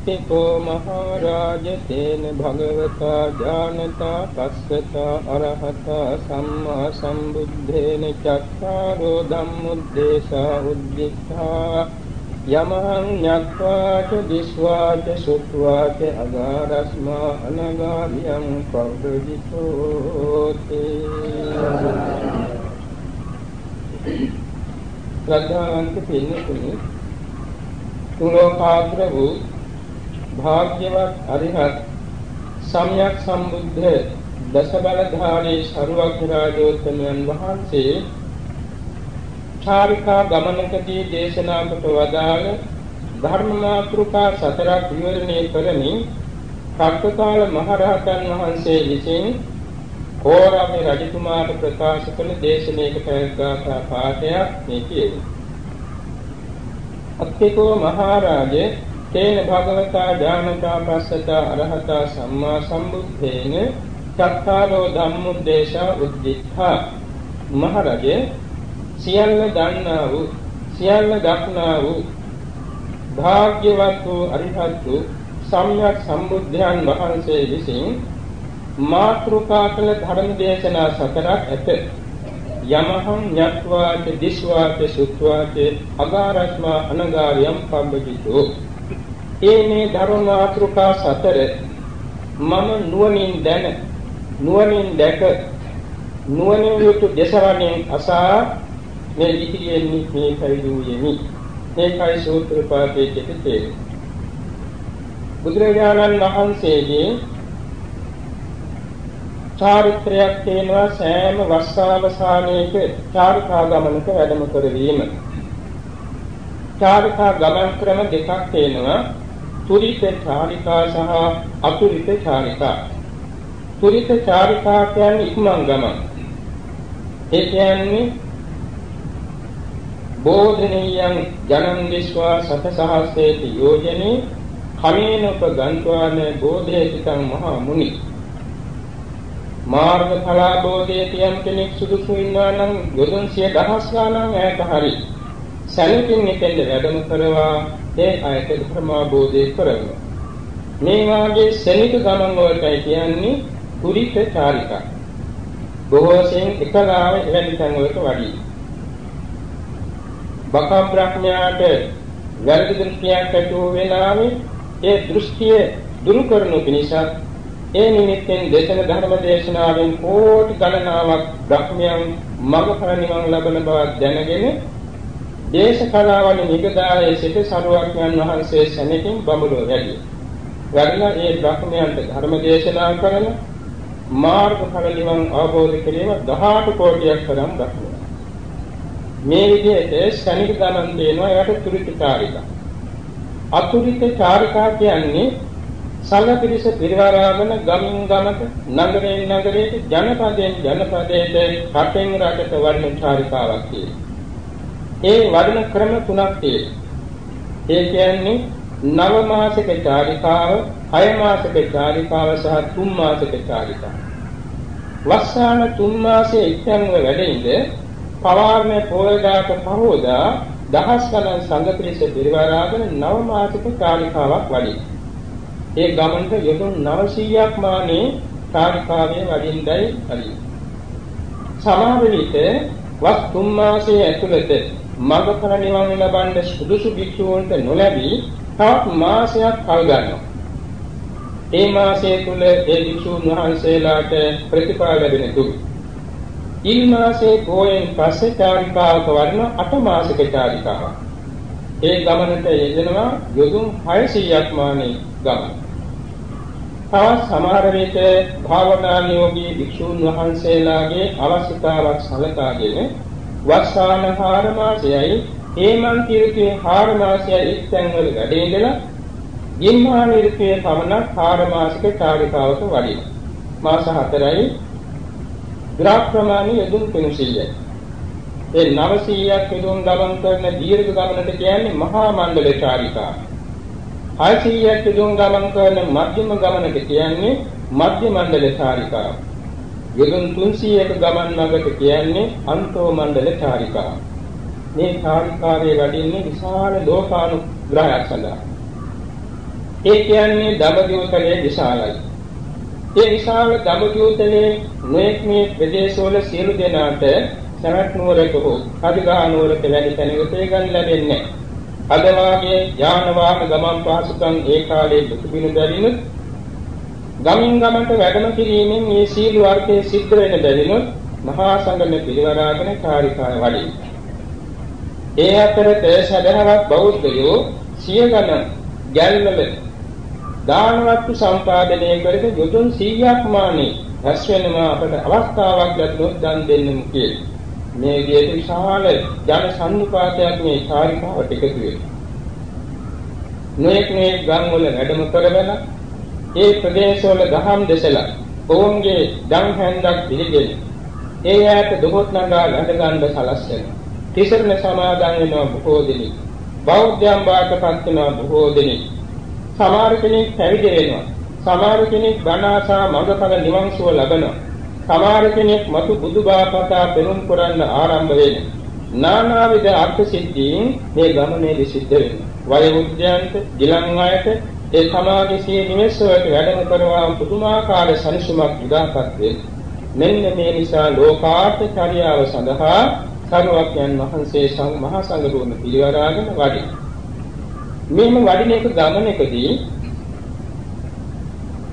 අත්තිකෝ මහරජ තේන භගවතා ඥානතා පස්සතා අරහතා සම්මා සම්බුද්ධේන චක්ඛාරෝ ධම්මුද්දේශා උද්දිත්තා යමහං ඤක්වාච දිස්වාච සුත්වාච අගාරස්මා අනගාමියං පෞද්ගලිකෝති. ශ්‍රද්ධාවන්ත පින්නතුනි තුලෝකාග්‍ර වූ භාග්‍යවත් අරිහත් සම්්‍යක් සම්බුද්ධ දස බලධාරී සරුවක්‍රාජෝත්තමයන් වහන්සේ චාරිකා ගමනකදී දේශනා කොට වදාළ ධර්ම මාතෘකා සතරක් විවරණය කරමින් කප්පකාල මහරහතන් වහන්සේ විසින් කෝරමේ රජතුමාට ප්‍රකාශ කළ දේශනාවක පැවැත්ගාථා පාඨයක් මේ කියනවා. අත්තිකෝ මහරජේ තේන භගවතා ඥානතා පස්සතා අරහතා සම්මා සම්බුද්ධේන චත්තාරෝ ධම්මුද්දේශා උද්දිත්තා. මහරජේ සියල්ල දන්නා වූ සියල්ල දක්නා වූ භාග්‍යවත් වූ අරිහත් වූ සම්්‍යක් සම්බුද්ධයන් වහන්සේ විසින් මාත්‍රුකා කළ ධර්ම දේශනා සතරක් ඇත. යමහං ඤත්වාච දිස්වාච සුත්වාච අගාරස්මා අනගාරියම් පබ්බජිතෝ. ඒ මේ ධර්ම මාත්‍රිකා සතර. මම නුවණින් දැන නුවණින් දැක නුවණින් යුතු දසවණෙන් අසා මේ ඉතිරියෙන් මේ කයිදුයෙමි මේකයි සූත්‍ර පාඨයේ දෙකේ බුදුරජාණන් වහන්සේගේ චාරිත්‍රයක් තියෙනවා සෑම වස්සාවසානයක චාරිකා ගමනක වැඩම කරවීම. චාරිකා ගමන් ක්‍රම දෙකක් තියෙනවා තුරිත චාරිකා සහ අතුරිත චාරිකා. තුරිත චාරිකා කියන්නේ ඉක්මන් ගමන. ඒ කියන්නේ බෝධනීයං ජනං විශ්වා සත සහස්සේති යෝජනේ කමේනප ගන්්වාන බෝධේතිකං මහා මුනි මාර්ගඵලා බෝධිය තියම් කෙනෙක් සුදුසු ඉන්නවා නම් යොදුන් සිය දහස් ගණන් ඈත හරි සැලකින් එතෙන්ද වැඩම කරවා ඒ අයට ධර්මාබෝධය කරනවා. මේ වාගේ ශනික ගමන් වලටයි කියන්නේ පුරිත චාරිකා. බොහෝ සෙයින් එකලාව එවැනි තැන් වලට වඩී. බකම් බ්‍රහ්මයාට වැරදි දෘෂ්ටියක් ඇති වූ වෙලාවේ ඒ දෘෂ්ටිය දුරු කරනු පිණිස ඒ නිමිත්තෙන් දේශන ධර්ම දේශනාවෙන් කෝටි ගණනාවක් බ්‍රහ්මයන් මඟඵල නිවන් ලබන බව දැනගෙන දේශ කලාවල නිගදායේ සිට සරුවක්යන් වහන්සේ සැනකින් බඹලෝ වැඩි. වැඩිලා ඒ බ්‍රහ්මයන්ට ධර්ම දේශනා කරන මාර්ගඵල නිවන් අවබෝධ කිරීම 18 කෝටියක් තරම් බ්‍රහ්මයන්. මේ විදිහට ශනික ගමන් දෙනවා ඒකට තුරිත චාරිකා. අතුරිත චාරිකා කියන්නේ සංඝපිරිස පිරිවරාගෙන ගමින් ගමට නගරයෙන් නගරයට ජනපදයෙන් ජනපදයට රටෙන් රටට වඩන චාරිකාවක් කියනවා. ඒ වඩන ක්‍රම තුනක් තියෙනවා. ඒ කියන්නේ නව මාසික චාරිකාව, හය මාසික චාරිකාව සහ තුන් මාසික චාරිකාව. වස්සාන තුන් මාසයේ ඉක්තන්ව වැඩින්ද පවාරණ පොයදාක පහෝදා දහස් ගණන් සංඝ පිරිස පිරිවරාගෙන නව මාසික චාරිකාවක් වඩි. ඒ ගමනට යොදුන් 900ක් මානේ චාරිකාවේ වඩින්නයි හරි. සමහර විට වස් තුන් මාසයේ ඇතුළත මඟඵල නිවන් ලබන්න සුදුසු භික්ෂූන්ට නොලැබී තවත් මාසයක් කල් ගන්නවා. ඒ මාසය තුල ඒ භික්ෂූන් වහන්සේලාට ප්‍රතිඵල ලැබෙන තුරු. ඊ මාසේ පෝයෙන් පස්සේ චාරිකාවක වර්ණ අට මාසික චාරිකාවක්. ඒ ගමනට යෙදෙනවා යොදුන් 600ක් මානේ ගමන. තවත් සමහර විට භාවනා නියෝගී භික්ෂූන් වහන්සේලාගේ අවශ්‍යතාවක් සලකාගෙන වස්සාන හාර මාසයයි හේමන්ත ඍතුවේ හාර මාසයයි එක්තැන් වල වැඩ ඉඳලා ගිම්හාන ඍතුවේ පමණක් හාර මාසික චාරිකාවක වඩිනවා. මාස 4යි ග්‍රාහ ප්‍රමාණය යදුන් 300යි. ඒ 900ක් පිටුම් ගමන් කරන දීර්ඝ ගමනට කියන්නේ මහා මණ්ඩල චාරිකා. 600ක් පිටුම් ගමන් කරන මධ්‍යම ගමනට කියන්නේ මධ්‍ය මණ්ඩල චාරිකා. යොදුන් 300ක ගමන් මඟට කියන්නේ අන්තෝ මණ්ඩල චාරිකා. මේ චාරිකාවේ වඩින්නේ විශාල ලෝකානුග්‍රහයක් සඳහා. ඒ කියන්නේ දඹදිවතලේ විශාලයි. ඒ විශාල දඹදිවතලේ නොඑක් මේ ප්‍රදේශවල සියලු දෙනාට සරත් නුවරක හෝ අධිගා නුවරක වැඩි තැනක තේගන් ලැබෙන්නේ අද වාගේ යාන වාහන ගමන් පහසුකම් ඒ කාලේ දුකිනු බැරිනුත් ගමින් ගමන්ට වැඩම කිරීමෙන් මේ සීල වර්ගයේ සිද්ධ වෙන බැරිනුත් මහා සංගම පිරිවරාගෙන කාර්යකාය වඩි. ඒ අතරත සදහවත් බෞද්ධයෝ සිය ගණන් ගැල්වල දානවත්තු සම්පාදනය කරගෙන යොදුන් 100ක් මානේ රැස් වෙනවා අපට අවස්ථාවක් ලැබුණොත් දන් දෙන්නෙමු කියලා. මේ විදිහට විශාල ජන සම්නිපාතයක් මේ චාරිකාවට එකතු වෙනවා. නොඑක් මේ ගම් වල වැඩම කරගෙන ඒ ප්‍රදේශවල දහම් දෙසලා ඔවුන්ගේ දන් හැන්දක් පිළිගෙන ඒ ඈත දොහොත් නගා වැඩ ගන්න සලස්වන. තිසරණ සමාදන් වෙනවා බොහෝ දෙනෙක්. බෞද්ධයන් බාටපත් වෙනවා බොහෝ දෙනෙක්. සමහර කෙනෙක් පැවිදි වෙනවා. සමහර කෙනෙක් බණ ආසා මඟඵල නිවන් සුව ලබනවා. සමහර කෙනෙක් මතු බුදුබාපතා පෙරම් කරන්න ආරම්භ වෙන නානාවිද අර්ථ සිද්ධීන් මේ ගමනේදී සිද්ධ වෙනවා වයෝවෘද්ධයන්ට ගිලන් අයට ඒ සමාගයේ නිවෙස් වලට වැඩම කරවා පුදුමාකාර සනිසුමක් උදාපත් වේ මෙන්න මේ නිසා ලෝකාර්ථ චර්යාව සඳහා සරුවක්යන් වහන්සේ සං මහා සංඝරුවන පිළිවරාගෙන වඩි මෙහෙම වඩින එක ගමනකදී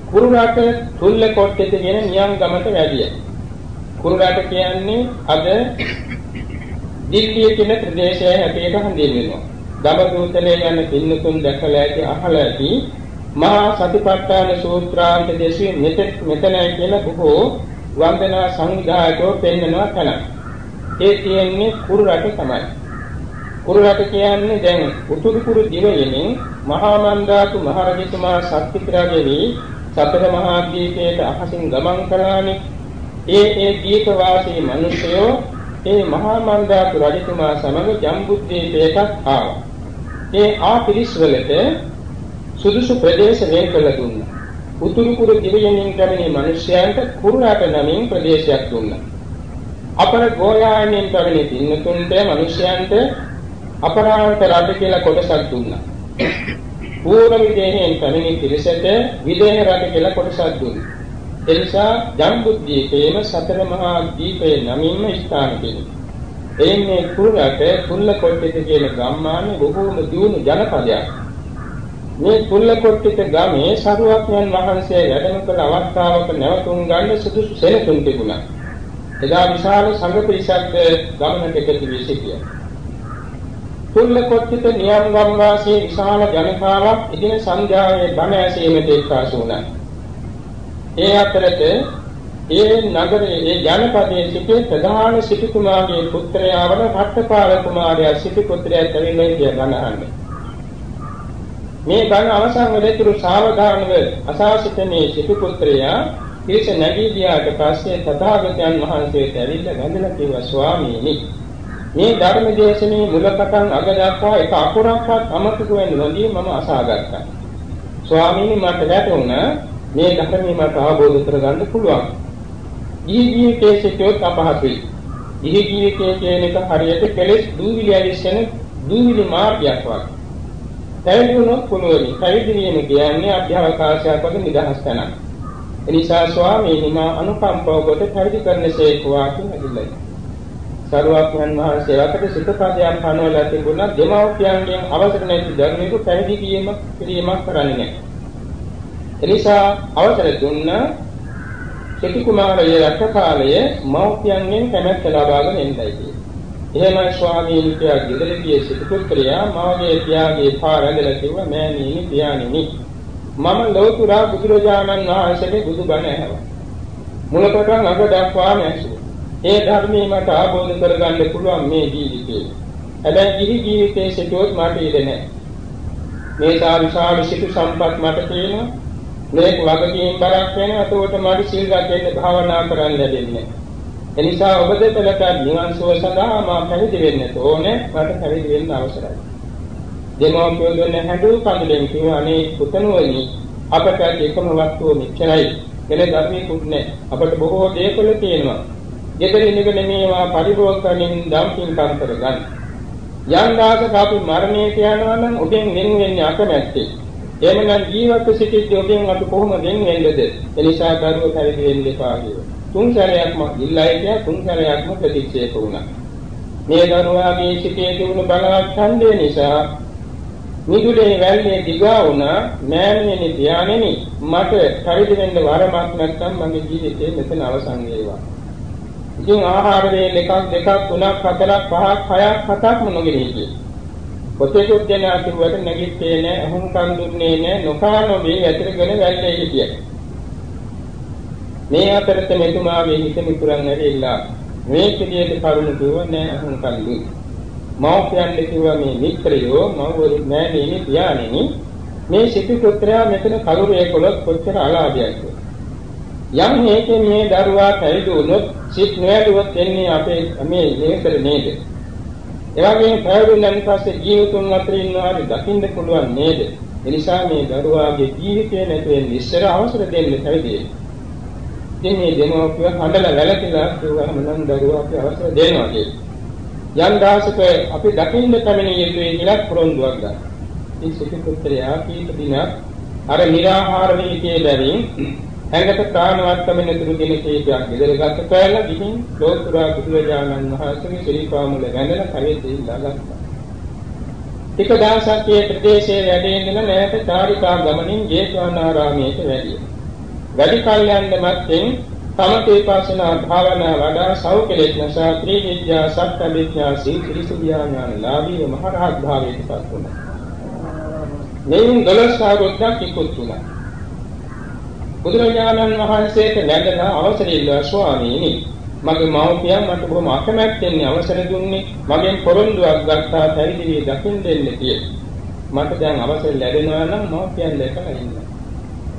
කුරුරාට තුල්ල කොට්ටෙත කියන නියම් ගමට වැඩිය. කුරුරාට කියන්නේ අද දිල්ලිය කියන ප්‍රදේශය හැටියට හඳුන්වනවා. දඹදූතලේ යන පින්නතුන් දැකලා ඇති අහලා ඇති මහා සතිපට්ඨාන සූත්‍රාන්ත දේශයේ මෙතන මෙතනයි කියලා බොහෝ වන්දනා සංවිධායකෝ පෙන්වනවා තන. ඒ කියන්නේ කුරුරාට තමයි. කුරුරාට කියන්නේ දැන් උතුරු කුරු දිවයිනේ මහා මන්දාතු මහරජතුමා සත්‍තිත්‍රාගේ සතර මහා දීපයට අහසින් ගමන් කළානේ. ඒ ඒ දීප වාසී මිනිසයෝ ඒ මහා මන්දාතු රජතුමා සමග ජම්බුද්දීපයට ආවා. ඒ ආපිරිස් වලට සුදුසු ප්‍රදේශ වෙන් කළ දුන්නා. උතුරු කුරු දිවයිනින් පැමිණි මිනිසයන්ට කුරුණාට නමින් ප්‍රදේශයක් දුන්නා. අපර ගෝයාණන් පැමිණි දින්නතුන්ට මිනිසයන්ට අපරාන්ත රජ කියලා කොටසක් දුන්නා. පූර්ව විදේහයෙන් පැමිණි පිරිසට විදේහ රට කියලා කොටසක් දුන්නා. ඒ නිසා ජම්බුද්දීපේම සතර මහා දීපේ නමින්ම ස්ථාන දෙනවා. එයින් මේ කුරුරට කුල්ලකොට්ටිත කියන ගම්මානේ බොහෝම දියුණු ජනපදයක්. මේ කුල්ලකොට්ටිත ගමේ සරුවක්යන් වහන්සේ වැඩම කළ අවස්ථාවක නැවතුම් ගන්න සුදුසු සෙනසුන් තිබුණා. එදා විශාල සංඝ පිරිසක් ගමනට එකතු වී සිටියා. කුල්ලකොට්ටිත නියම් ගම් වාසී විශාල ජනතාවක් ඉදින සංඝයාවේ බණ ඇසීමට එක්කාසු වුණා. ඒ අතරත ඒ නගරයේ ඒ ජනපදයේ සිටි ප්‍රධාන සිටුතුමාගේ පුත්‍රයා වන රට්ටපාල කුමාරයා සිටු පුත්‍රයා කවිනේ කිය ගණහන්නේ. මේ බණ අවසන් වෙලතුරු සාවධානව අසා සිටිනේ සිටු පුත්‍රයා ඊට නැගී ගියාට පස්සේ තථාගතයන් වහන්සේට ඇවිල්ලා වැඳලා කිව්වා ස්වාමීනි මේ ධර්ම දේශනේ මුලපටන් අග දක්වා එක අකුරක්වත් අමතක වෙන්නේ නැදී මම අසාගත්තා. ස්වාමීනි මට වැටුණා මේ ධර්මයේ මට අවබෝධ කරගන්න පුළුවන්. ඊ ජීවිතයේ සිටොත් අපහසුයි. ඊ ජීවිතයේ කියන එක හරියට කෙලෙස් දූවිලි ඇවිස්සෙන දූවිලි මාර්ගයක් වගේ. පැවිදි වුණොත් පුළුවනි. පැවිදි වීම කියන්නේ අභ්‍යවකාශයක් වගේ නිදහස් තැනක්. එනිසා ස්වාමීනි මා අනුකම්පාව කොට පැවිදි කරන්නසේකවා කියලා ඉල්ලයි. සරුවක්යන් වහන්සේ අතට සිතපදයක් පනවලා තිබුණා දෙමව්පියන්ගෙන් අවසර නැති ධර්මයක පැවිදි කිරීම කිරීමක් කරන්නේ නැහැ. එනිසා අවසර දුන්න සිටු කුමාරයේ රට කාලයේ මව්පියන්ගෙන් කැමැත්ත ලබාගෙන එන්නයි කියන්නේ. එහෙමයි ස්වාමීන් වහන්සේ ගෙදරදී සිටු පුත්‍රයා මාගේ පියාගේ පා රැඳලා කිව්වා මෑණියනි පියාණෙනි මම ලෝතුරා බුදුරජාණන් වහන්සේගේ බුදුබණ ඇහුවා. මුලපටන් අග දක්වාම ඇසුවා. ඒ ධර්මයේ මට ආબોධ කරගන්න පුළුවන් මේ ජීවිතේ. හැබැයි ගිහි ජීවිතයේ සිටුවොත් මට ඉඩ නැහැ. මේ සාවිශාල සිටු සම්පත් මට තියෙනවා. මේක වගකීම් බරක් වෙනවා. ඒකට මට සීල් ගන්න භාවනා කරන්න ලැබෙන්නේ එනිසා ඔබ දෙපළට නිවන් සුව සඳහා මා පැවිදි වෙන්න ඕනේ මට පැවිදි වෙන්න අවසරයි. දෙමෝපියෝ දෙන්න හැඬු කඳුලෙන් කිව්වා අනේ පුතණුවනි අපට එකම වස්තුව මෙච්චරයි. වෙන ධර්මයකුත් නැහැ. අපට බොහෝ දේවල් තියෙනවා. ගෙදරින් ඉගෙන මේවා පරිභෝග කරමින් දම්පින් කම් කරගන්න. යම් දාසක අපි මරණයට යනවා නම් ඔබෙන් වෙන වෙන්නේ අකමැත්තේ. එහෙමනම් ජීවත් සිටිද්දී ඔබෙන් අපි කොහොම වෙන වෙන්නේද? එනිසා කරුව පැවිදි වෙන්න එපා කියලා. තුන් සැරයක්ම ඉල්ලයි කිය තුන් සැරයක්ම ප්‍රතික්ෂේප වුණා. මේ දරුවාගේ සිටේ තිබුණු බලවත් ඡන්දය නිසා මිදුලේ වැල්ලේ දිගා වුණා මෑණියනි ධානයෙනි මට පරිදි වෙන්න වරමක් නැත්නම් මගේ ජීවිතේ මෙතන අවසන් වේවා. ඉතින් ආහාර වේල එකක් දෙකක් තුනක් හතරක් පහක් හයක් හතක්ම නොගෙන හිටියේ. පොතේකුත් දෙන අතුරුවට නැගිට්ටේ නෑ අහුම් කන් දුන්නේ නෑ නොකාන මේ ඇතරගෙන වැල්ලේ හිටියා. මේ අතරත මෙතුමාගේ හිත මිතුරන් ඇවිල්ලා මේ පිළියෙත කරුණ දුව නෑ අහුම් කන් දුන්නේ. මව්පියන් කිව්වා මේ මිත්‍රයෝ මව්වරු මෑණියනි පියාණෙනි මේ සිටු පුත්‍රයා මෙතන කරුරේ කොලොත් කොච්චර අලාභයක්ද යම් හේතුන් මේ දරුවා පැවිදි වුණොත් සිත් නොඇදුවත් එන්නේ අපේ මේ නේතර නේද එවැගේම පැවිදිුණන් පස්සේ ජීවිතුන් අතර ඉන්නවාරි දකින්න පුළුවන් නේද? එනිසා මේ දරුවාගේ ජීවිතය නැතුවෙන් ඉස්සර අවසර දෙන්න පැවිදි ඉතින් මේ දෙමෝපිය හඬලා වැළකීලා කිව්වම නම් දරුවා අපි අවසර දෙනවා කියලා. යම් දවසක අපි දකින්න පැමිණිය යුතුයි කියලා පොරොන්දුවක් ගන්න. ඉතින් සුඛ පුත්‍රයා කීප දිනක් අර निराහාර වීතියේ බැවින් හැඟට ප්‍රාණවත් වෙන තුරු දින කීපයක් ඉදිරියට කළා ගිහින් ලෝතුරා බුදුරජාණන් වහන්සේගේ ශ්‍රීපාමුල වැඳලා කරේ ඉල්ලා ගත්තා. එක දවසක් මේ ප්‍රදේශයේ වැඩ ඉඳලා නැවත චාරිකා ගමනින් ජේතවනාරාමයට වැඩියා. වැඩි කල යන්න මැත්තෙන් සමතේ පාසනා භාවනා වඩා සෞඛලෙත් නැසා ත්‍රිවිද්‍යා සත්‍යවිද්‍යා සීත්‍රිසුභ්‍යා ඥාන ලාභී මහරහත් භාවයට පත් වුණා. මෙයින් දලස් අවුරුද්දක් ඉක්ුත් වුණා. බුදුරජාණන් වහන්සේට නැගලා අවසර ඉල්ලුවා ස්වාමීනි මගේ මව්පියන් මට බොහොම අකමැත්තෙන් අවසර දුන්නේ මගෙන් පොරොන්දුවක් ගත්තා පැවිදි වී දකින්න දෙන්න කියලා. මට දැන් අවසර ලැබෙනවා නම් මව්පියන් දැකලා ඉන්න.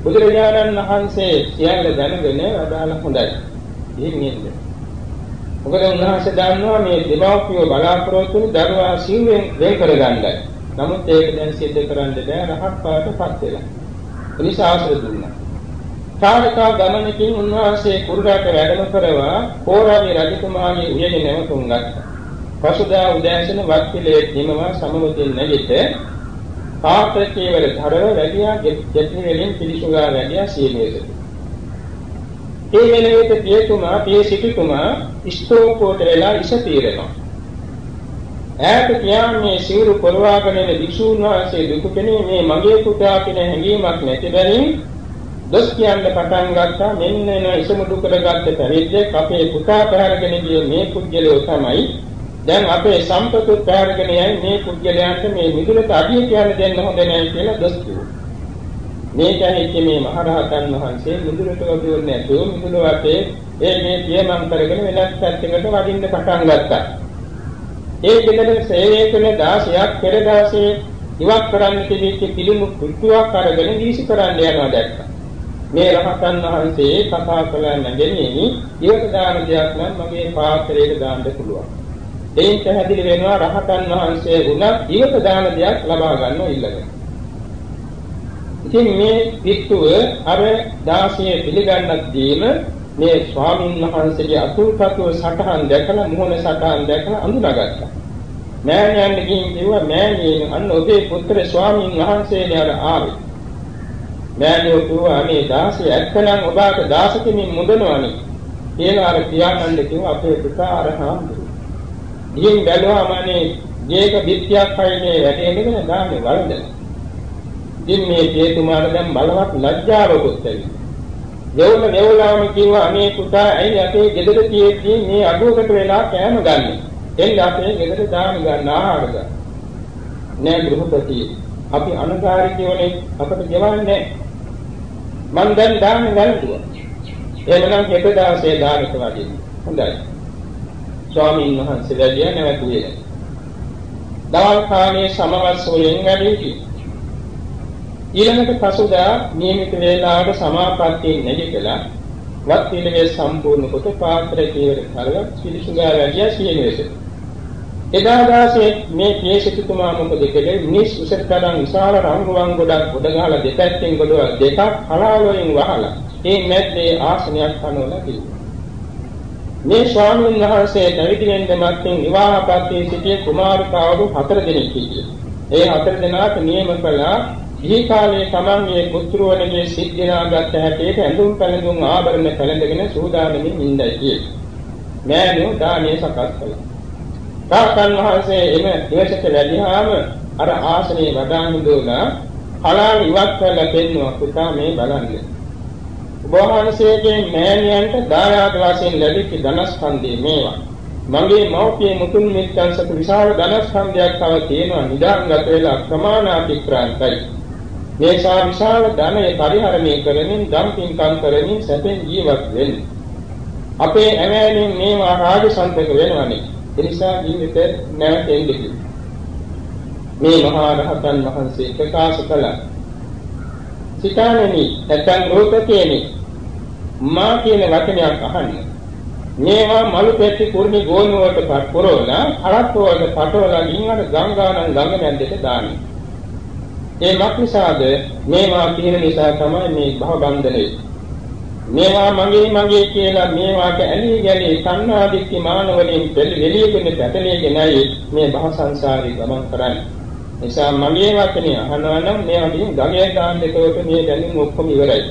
බුදුරජාණන් වහන්සේ සියල්ල දැනගෙන වදාළ හොඳයි. ඉතින් ඉන්න. මොකද උන්වහන්සේ දන්නවා මේ දෙමව්පියෝ බලාපොරොත්තු වෙන දරුවා සිව්වෙන් වෙන් කරගන්නයි. නමුත් ඒක දැන් සිද්ධ කරන්න බෑ රහත් පාටපත් වෙලා. ඒ නිසා ආශ්‍රය දුන්නා. තාරකා ගමනකින් උන්වහන්සේ කුරුඩාට වැඩම කරවා කෝරාවේ රජතුමාගේ උයනේ නැවතුම් ගත්තා. පසුදා උදෑසන වත් පිළේ නිමවා සමමුතින් නැගිට පාත්‍රකේවල ධරව වැඩියා ජෙත්නි වලින් පිළිසුගා වැඩියා සීලයේද ඒ වෙලෙට පියතුමා පිය සිටුතුමා ස්තෝපෝට වෙලා ඉස පීරනවා ඈත කියන්නේ සිවුරු පොරවාගෙන ඉන්න විසුණු වහන්සේ දුක කෙනේ මේ මගේ පුතා කියන හැඟීමක් නැති බැවින් දොස් කියන්න පටන් ගත්තා මෙන්න එන ඉසමුඩු කරගත්ත පැවිද්දෙක් අපේ පුතා පැහැරගෙන ගිය මේ පුජ්‍යලෝ තමයි දැන් අපේ සම්පතුත් පැහැරගෙන යයි මේ පුද්ගලයන්ට මේ මිදුලට අඩිය කියන්න දෙන්න හොඳ නැහැ කියලා දොස් කිව්වා. මේක ඇහිච්ච මේ මහරහතන් වහන්සේ මිදුලට වදින්නේ නැතුව මිදුල වටේ ඒ මේ පියමන් කරගෙන වෙනත් පැත්තකට වදින්න පටන් ගත්තා. ඒ දෙකට සේවය කළ 16ක් පෙර දවසේ ඉවත් කරන්න තිබිච්ච පිළිමු කුට්ටුවක් අරගෙන දීසි කරන්න යනවා දැක්කා. මේ රහතන් වහන්සේ කතා කළ නැගෙන්නේ ඉවත දාන දෙයක් නම් මගේ පාත්‍රයට දාන්න පුළුවන්. එයින් පැහැදිලි වෙනවා රහතන් වහන්සේ වුණත් ඊවත දාන දෙයක් ලබා ගන්නව ඉල්ලගෙන. ඉතින් මේ පිටුව අර 16 පිළිගන්නක් දීම මේ ස්වාමීන් වහන්සේගේ අතුල්පතුව සටහන් දැකලා මුහුණ සටහන් දැකලා අඳුනාගත්තා. මෑණියන් ගිහින් කිව්වා මෑණියන් අන්න ඔබේ පුත්‍ර ස්වාමීන් වහන්සේනේ අර ආවේ. මෑණියෝ කිව්වා අනේ 16 ඇත්තනම් ඔබට 16 කිමින් මුදනවනේ. කියලා අර පියාණන් කිව්වා අපේ පුතා අර හාමුදුරුවෝ ගිහින් බැලුවාම අනේ මේක පිටියක් හයිනේ වැටෙන්නගෙන දාන්නේ වරදලා. ඉතින් මේ හේතුමාට දැන් බලවත් ලැජ්ජාවකුත් ඇවිත්. දෙවොන දෙවලාම කිව්වා අනේ පුතා ඇයි අපේ ගෙදර තියෙද්දි මේ අඩුවකට වෙලා කෑම ගන්නෙ. එන්න අපේ ගෙදර දාන ගන්න ආහාර ගන්න. නෑ ගෘහපති අපි අනගාരികයෝනේ අපට ගෙවන්නේ මං දැන් දාන්න වැළඳුවා. එහෙමනම් හෙට දවසේ දානට වදින්න. හොඳයි. ස්වාමීන් වහන්සේ වැඩිය නැවතුවේ. දවල් කාලයේ සමවස් වලින් වැඩි ඊළඟට පසුදා නියමිත වේලාවට සමාපත්තියෙන් නැගිටලා වත් පිළිවෙල සම්පූර්ණ කොට පාත්‍රය කීවර කරලා පිළිසුගා වැඩිය සියලුසේ. එදා දාසේ මේ පියසිතුමා මොකද කළේ මිනිස් උසතරන් විශාල රංගුවන් ගොඩක් ගොඩ ගහලා දෙපැත්තෙන් ගොඩවල් දෙකක් හලාවලින් වහලා ඒ මැද්දේ ආසනයක් හනවලා තිබුණා. මේ ස්වාමීන් වහන්සේ පැවිදි වෙන්න මත්ෙන් විවාහපත්යේ සිටිය කුමාරිකාවරු හතර දෙනෙක් හිටියේ. ඒ හතර දෙනාට නියම කළා ගිහි කාලයේ තමන්ගේ පුත්‍රවණගේ සිද්ධාගත හැටියට ඇඳුම් පැළඳුම් ආභරණ පැළඳගෙන සූදානමින් ඉඳයි කියලා. මෑණියෝ දානේ සකස් කළා. රාතන් වහන්සේ එම දිවසට වැඩිහාම අර ආසනයේ වඩාන් දුනා කලාව ඉවත් කරලා පෙන්නවා පුතා මේ බලන්න. ඔබ වහන්සේගේ මෑණියන්ට දායාද වශයෙන් ලැබිච්ච ධනස්කන්ධය මේවා. මගේ මව්පිය මුතුන් මිත්තන් සතු විශාල ධනස්කන්ධයක් තව තියෙනවා නිදාංගත වෙලා ප්‍රමාණාතික්‍රාන්තයි. මේ සා විශාල ධනය පරිහරණය කරමින් දම්පින්කම් කරමින් සැපෙන් ජීවත් වෙන්න. අපේ ඇමෑණින් මේවා රාජසන්තක වෙනවනේ. ඒ නිසා ජීවිත නැවතෙන්නේ. මේ මහා රහතන් වහන්සේ ප්‍රකාශ කළා. සිතානෙනි නැත්නම් රූපකේනි මා කියන වචනයක් අහන්න. මේවා මලු පෙට්ටි කුරුමි ගෝනුවට පරෝලා අරත් වලට පටවලා ගින්වර ගංගානම් ගඟ මැද්දට දාන්නේ. ඒ මක්නිසාද මේවා කියන නිසා තමයි මේ භව බන්ධනේ. මේවා මගේ මගේ කියලා මේවාට ඇලී ගැලී සංනාදික්ක මාන වලින් දෙලියෙගෙන පැටලෙගෙනයි මේ භව සංසාරේ ගමන් කරන්නේ. නිසා මගේ වචනේ අහනවා නම් මේ අදින් ගමේ දාන්න එතකොට මේ දැනුම් ඔක්කොම ඉවරයි.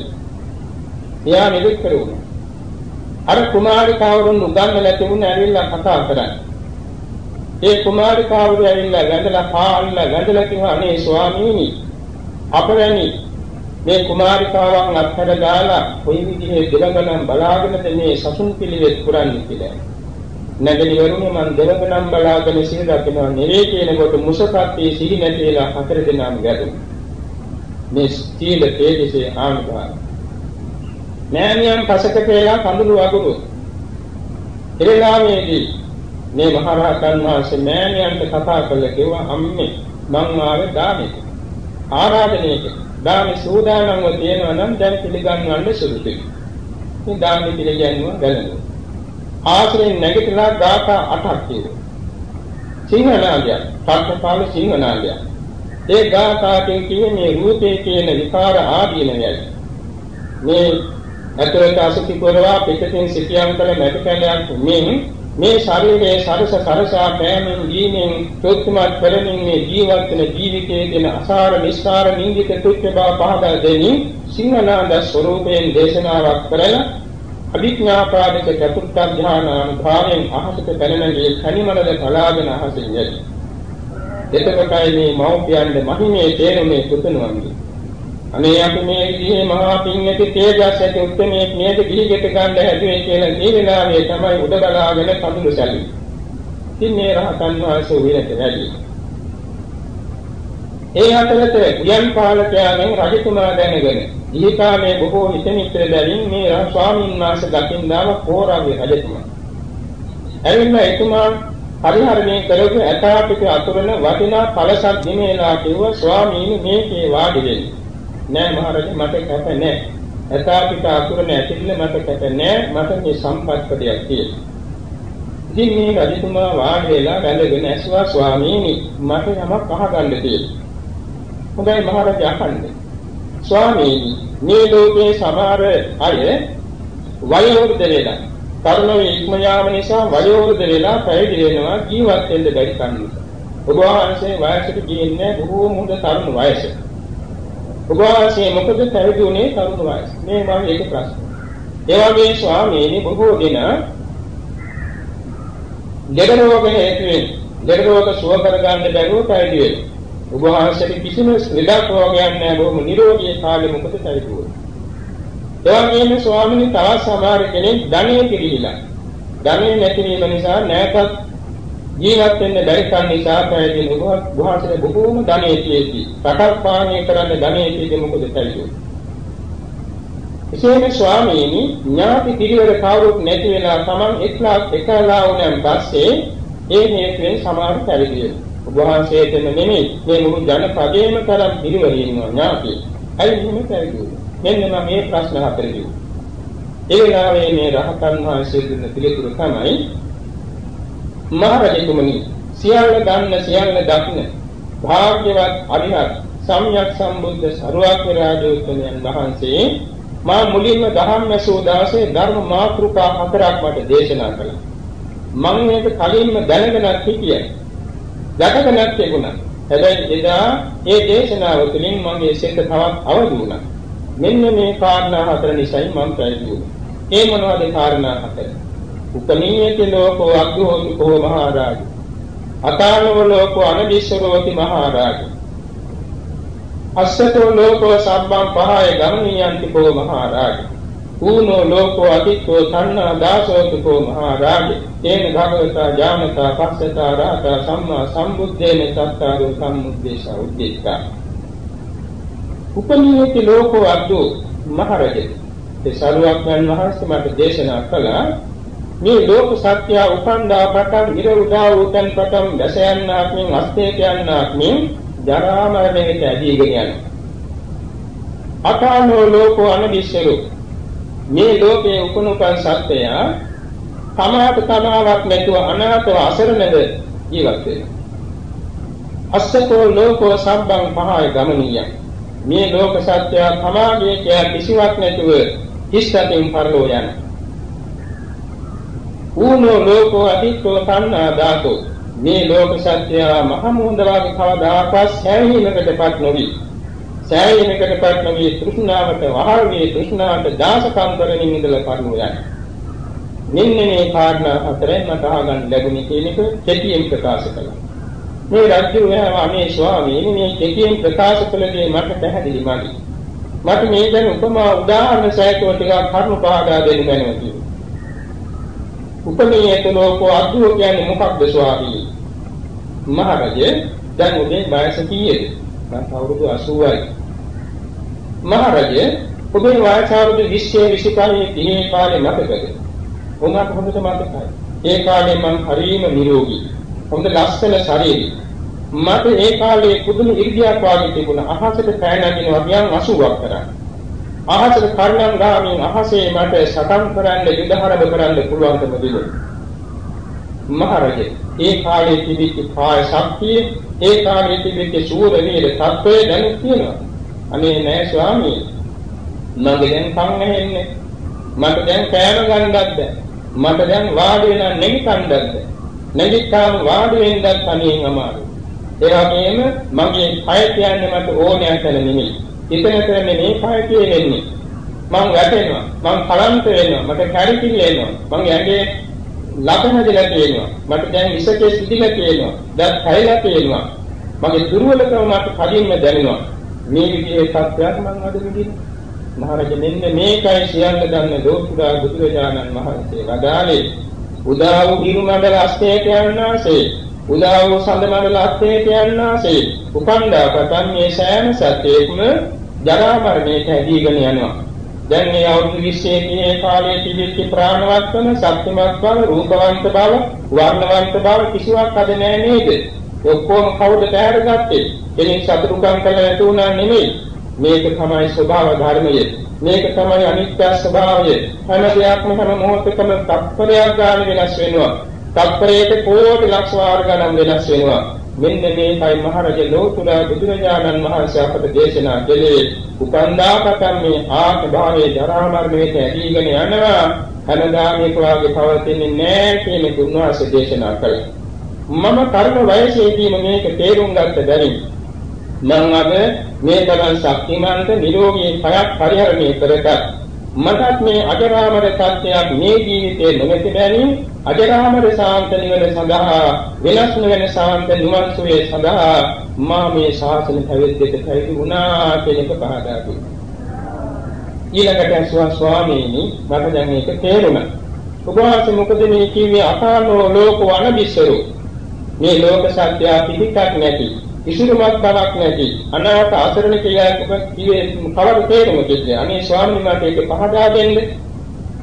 එයා නිරුත් කරුණා. අර කුමාරිකාවරුන් උගන්වලා තිබුණ ඇවිල්ලා කතා කරන්නේ. ඒ කුමාරිකාවරු ඇවිල්ලා වැඳලා පාල්ලා වැඳලා කිව්වා අනේ ස්වාමීනි අපවැනි මේ කුමාරිකාවන් අත්හැර දාලා කොයි විදිහේ දෙවඟනම් බලාගෙනද මේ සසුන් පිළිවෙත් පුරන්නේ කියලා. නැගලිවරුනේ මං දෙවඟනම් බලාගෙන සිහි දකිනවා නෙවේ කියනකොට මුසපත්තේ සිහි නැති වෙලා හතර දෙනාම ගැදුණා. මේ ස්ථීල තේජසේ ආනුභාව. මෑණියන් පසක පෙරලා කඳුළු වගුරු. එරලාමේදී මේ මහරහතන් වහන්සේ මෑණියන්ට කතා කළා කිව්වා අම්මේ මං ආවේ දානෙට. ආරාධනයක දානි සූදානම්ව තියෙනවා නම් දැන් පිළිගන්වන්න සුදුසුයි. මේ දානි පිළිගන්නවා ගලනවා. ආශ්‍රයෙන් නැගිටලා ගාථා 8ක් කියනවා. සිංහනාදය, පක්ෂපාල සිංහනාදය. ඒ ගාථාවෙන් කියන්නේ රූපේ කියන විකාර ආදීනයයි. මේ අතරට අසුති කරවා පිටකින් සිටියම් කළ නැති කැලයක් මෙන් මේ ශරීරයේ සරස සරසා පෑමෙන් දීමෙන් ප්‍රොත්තුමත් කරමින් මේ ජීවත් වෙන ජීවිතයේ දෙන අසාර නිස්සාර නින්දිත තුච්ච බව පහදා දෙමින් සිංහනාද ස්වરૂපයෙන් දේශනාවක් කරලා අභිඥාපාදක චතුර්ථ ඥානානුභාවයෙන් අහසට පැනනගේ කනිමලද කලාගෙන අහසින් යයි. එතකොටයි මේ මෞපියන්ගේ මහිමේ තේරුමේ පුතණුවන්ගේ අනේ අපි මේ විදිහේ මහා පින් ඇති තේජස් ඇති උත්මේ නේද ගිහිගෙට ගන්න හැදුවේ කියලා මේ වෙලාවේ තමයි උඩ බලාගෙන කඳුළු සැලි. ඉතින් මේ රහතන් වහන්සේ උවිලට වැඩි. ඒ අතරත උයන් පාලකයාගෙන් රජතුමා දැනගෙන ඊකාමේ බොහෝ හිතමිත්‍ර බැවින් මේ ස්වාමීන් වහන්සේ දකින්නාව කෝරාගේ රජතුමා. ඇවිල්ලා එතුමා පරිහරණය කරපු ඇතාපිට අතුරන වටිනා පළසක් දිනේලා කිව්වා ස්වාමීනි මේකේ වාඩි වෙන්න. නෑ මහරජා මට කැප නෑ. ඇතාපිට අතුරන ඇතිරිල්ල මට කැප නෑ. මට මේ සම්පත්තියක් තියෙනවා. ඉතින් මේ රජතුමා වාඩි වෙලා වැඳගෙන ඇසුවා ස්වාමීනි මට යමක් අහගන්න තියෙනවා. හොඳයි මහරජා අහන්නේ. ස්වාමීනි මේ ලෝකේ සමහර අය වයෝවෘද්ධ වෙලා කර්මයේ ඉක්ම යාම නිසා වයෝවෘද්ධ වෙලා පැවිදි වෙනවා ජීවත් වෙන්න බැරි කන්නේ. ඔබ වහන්සේ වයසට ගියන්නේ බොහෝම හොඳ තරුණ වයසක. ඔබ වහන්සේ මොකද පැවිදි වුණේ තරුණ වයස? මේ මම ඒක ප්‍රශ්න. ඒ වගේ ස්වාමීනි බොහෝ දෙනා ලෙඩ රෝග හේතුවෙන් ලෙඩ රෝග සුව කරගන්න බැරුව පැවිදි වෙනවා. ඔබ වහන්සේට කිසිම ලෙඩක් රෝගයක් නැහැ බොහොම නිරෝගී කාලෙ මොකද පැවිදි වුණේ. ඒ වගේම ස්වාමීනි තවත් සමහර කෙනෙක් ධනෙ පිළිහිලා. ධනෙ නැතිවීම නිසා නැකත් ජීවත් වෙන්න බැරි කන් නිසා පැවිදි වුණා. බුහාසනේ බොහෝම ධනෙ තියෙති. රටක් පාලනය කරන්න ධනෙ තියෙදි මොකද පැවිදි වුණේ. එසේම ස්වාමීනි ඥාති පිරිවර කවුරුත් නැති වෙලා Taman එක්ලා එකලා වුණාන් පස්සේ ඒ හේතුවෙන් සමහර පැවිදි වෙනවා. ඔබ වහන්සේටම නෙමෙයි මේ මුළු ජනපදයේම තරම් පිරිවර ඉන්නවා ඥාති. ඇයි මෙහෙම පැවිදි වෙන්නේ? මෙන්න මම මේ ප්‍රශ්න හතරදී. ඒ වෙලාවේ මේ රහතන් වහන්සේ දුන්න පිළිතුරු තමයි මහරජතුමනි සියල්ල දන්න සියල්ල දක්න භාග්‍යවත් අරිහත් සම්්‍යක් සම්බුද්ධ සරුවක් රාජෝත්තමයන් වහන්සේ මා මුලින්ම දහම් ඇසූ දාසේ ධර්ම මාතෘකා හතරක් මට දේශනා කළා. මම මේක කලින්ම දැනගෙනත් හිටියා. දැකගෙනත් තිබුණා. හැබැයි එදා ඒ දේශනාව තුළින් මගේ සිත තවත් අවදි වුණා. මෙන්න මේ කාරණා හතර නිසායි මම පැවිදි වුණේ. ඒ මොනවද කාරණා හතර? උපනීයති ලෝකෝ අග්ගෝති කෝ මහරජා. අතානෝ ලෝකෝ අනදිස්සරෝති මහරජා. අස්සතෝ ලෝකෝ සම්බම් පහය ගමනියන්ති කෝ මහරජා. ඌනෝ ලෝකෝ අතිත්තෝ තණ්හා දාසෝති කෝ මහරජා. තේන භගවතා ඥානතා පස්සතා රාතා සම්මා සම්බුද්දේන සත්තාරෝ සම්මුද්දේශා උද්දේශා. උපනීයති ලෝකෝ අග්ගෝ මහරජා ඒ සරුවක්යන් වහන්සේ මට දේශනා කළා මේ ලෝක සත්‍ය උපන්දා පටන් ඉර උදා වූතන් පටන් දැස යන්නාක් මෙන් අස්තේට යන්නාක් මෙන් ජරා මරණයට ඇදීගෙන යනවා. අකානෝ ලෝකෝ අනදිස්සරු මේ ලෝකයේ උපනුපන් සත්‍යය තමාට තමාවක් නැතුව අනාථව අසරණව ජීවත් වෙනවා. අස්සතෝ ලෝකෝ සම්බං පහය ගමනිය. මේ ලෝක සත්‍ය තමාගේ කිසිවක් නැතුව හිස්සතින් පරලෝ යන. ඌනෝ ලෝකෝ අදිත්තෝ තණ්හා ධාතු මේ ලෝක සත්‍ය මහ මුහුද වාගේ කවදාකවත් සෑහීමකටපත් නොවි. සෑහීමකටපත් නොවි තෘෂ්ණාවට වහල් වී තෘෂ්ණාවට දාසකම් කරමින් ඉඳලා පරලෝ යන. මෙන්න මේ කාරණා හතරෙන් මට අහගන්න ලැබුණේ කියන එක කෙටියෙන් ප්‍රකාශ කළා. මේ රජු එහා මේ ස්වාමීන් මේ කෙටියෙන් ප්‍රකාශ කළ දේ මට පැහැදිලි මදි. මට මේ ගැන උපමා උදාහරණ සහිතව ටිකක් කරුණු පහදා දෙන්න බැනවා කියලා. උපමේයත ලෝකෝ අද්දුව කියන්නේ මොකක්ද ස්වාමී? මහරජේ දැන් ඔබේ වයස කීයද? මම අවුරුදු 80යි. මහරජේ ඔබේ වයස අවුරුදු 20 25 30 කාලේ මතකද? උනාට හොඳට මතකයි. ඒ කාලේ මම හරිම නිරෝගී. හොඳ ලස්සන ශරීරය. මට ඒ කාලේ පුදුම ඉර්ධියක් වාගේ තිබුණා. අහසට පෑනගෙන වදියන් 80ක් කරා. අහසට කර්ණම් ගාමින් අහසේ මට සටන් කරන්න යුදහරබ කරන්න පුළුවන්කම තිබුණා. මහරජේ ඒ කාලේ තිබිච්ච කාය ශක්තිය ඒ කාලේ තිබිච්ච සූර වීර තත්ත්වය දැන් තියෙනවා. අනේ නෑ ස්වාමී මගේ දැන් කන් ඇහෙන්නේ මට දැන් කෑම ගන්නවත් බැහැ. මට දැන් වාඩි වෙන නෙගිටන්නත් බැහැ. නැගිට්ටාම වාඩි වෙන්නත් තනියෙන් අමාරුයි. ඒ වගේම මගේ කය කියන්නේ මට ඕනෑ කියලා නෙමෙයි. හිතන කරන්නේ මේ කය කියන්නේ. මං වැටෙනවා. මං කලන්ත වෙනවා. මට කැරිකිල්ල එනවා. මං ඇඟේ ලබන දෙලා තියෙනවා. මට දැන් ඉසකේ සිදිලා තියෙනවා. දැන් කයලා තියෙනවා. මගේ දුර්වලකම මට කලින්ම දැනෙනවා. මේ විදිහේ තත්ත්වයක් මං අද විඳින්නේ. මහරජ මෙන්න මේකයි සියල්ල දන්න ලෝකුරා බුදුරජාණන් වහන්සේ වදාළේ උදා වූ හිරුමඩල අස්තේට යන්නාසේ උදා වූ සඳ මඩල අස්තේට යන්නාසේ උපන්දා පතන් මේ සෑම සත්‍යයක්ම ජරා මරණයට ඇදීගෙන යනවා. දැන් මේ අවුරුදු 20 කියේ කාලයේ තිබිච්ච ප්‍රාණවත් වන ශක්තිමත් බව රූපවන්ත බව වර්ණවන්ත බව කිසිවක් අද නෑ නේද? ඔක්කොම කවුද පැහැරගත්තේ? කෙනෙක් සතුටුකම් කළ නැතු උනා නෙමෙයි. මේක තමයි ස්වභාව ධර්මය. මේක තමයි අනිත්‍ය ස්වභාවය. හැම දෙයක්ම හැම මොහොතකම තත්පරයක් ගන්න වෙනස් වෙනවා. තත්පරයක කෝටි ලක්ෂ වාර ගණන් වෙනස් වෙනවා. මෙන්න මේකයි මහරජ ලෝතුරා බුදුරජාණන් වහන්සේ අපට දේශනා කළේ උපන්දාපතම් මේ ආත්ම භාවයේ ජරා මරණයට ඇදීගෙන යනවා හැමදාම මේක වාගේ පවතින්නේ නැහැ කියන උන්වහන්සේ දේශනා කළා. මම කර්ම වයසේදීම මේක තේරුම් ගන්න බැරි මම අද මේ තරම් ශක්තිමන්ත නිරෝගී කයක් පරිහරණය කරගත්. මටත් මේ අජරාමර සත්‍යයක් මේ ජීවිතේ නොමැති බැරි අජරාමර ශාන්ත නිවන සඳහා වෙනස් නොවන ශාන්ත නිවන් සුවේ සඳහා මා මේ ශාසන පැවිද්දට පැවිදි වුණා කියන එක පහදා දුන්නා. ඊළඟට අස්වා ස්වාමීනි මට දැන් මේක තේරුණා. ඔබ වහන්සේ මොකද මේ කිව්වේ අකාලෝ ලෝකෝ අනබිස්සරු මේ ලෝක සත්‍ය පිටිකක් නැති කිසිමක් බවක් නැති අනාගත අසරණ කියලා කියේ කවර තේරුම කිව්වේ අනේ ස්වාමීන් වහන්සේ ඒක පහදා දෙන්න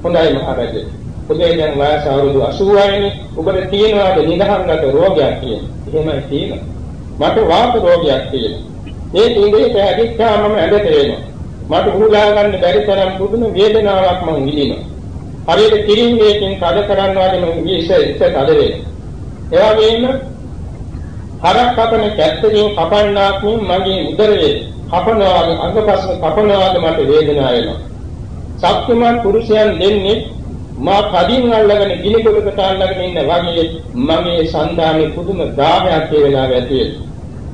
හොඳයි මහරජා ඔබේ දැන් වයස අවුරුදු 80යිනේ ඔබට තියෙනවාද නිදහංගත රෝගයක් කියලා. එහෙමයි තියෙනවා. මට වාත රෝගයක් තියෙනවා මේ ඉන්ද්‍රිය පැහැදිච්චාම මම ඇඳට එනවා. මට උහුලා ගන්න බැරි තරම් පුදුම වේදනාවක් මම විඳිනවා. හරියට කිරින්ගේකින් කඩ කරනවා වගේ ඉස ඉස කඩ වෙනවා. ඒ වගේම හරක් කපන කැත්තකින් කපන්නාක් මගේ උදරයේ කපනවා අංගපස්ම කපනවාද මට වේදනාව එනවා. ශක්තිමත් පුරුෂයන් දෙන්නේ මා කඩින් අල්ලගෙන ගිනි ගොඩකට අල්ලගෙන ඉන්න වගේ මගේ సంతානේ පුදුම දාහයක් ඒ වෙලාව ඇති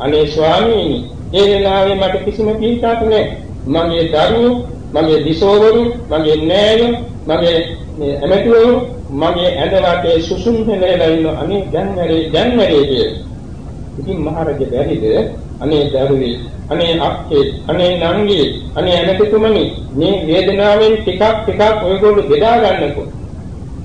අනේ ස්වාමීනි ඒ වෙලාවේ මට කිසිම පීඩාවක් නැහැ. මගේ දරුවෝ, මගේ දිසෝවරු, මගේ නෑයෝ, මගේ ඇමතිවරු, මගේ ඇඳ වටේ සුසුම් වෙලා ඉන්න අනේ දැන් වැඩේ දැන් වැඩේ කියලා. ඉතින් මහරජ බැරිද? අනේ දරුවේ අනේ අක්කේ. අනේ නංගී. අනේ ඇමතිතුමනි. මේ වේදනාවෙන් ටිකක් ටිකක් ඔයගොල්ලෝ බෙදා ගන්නකො.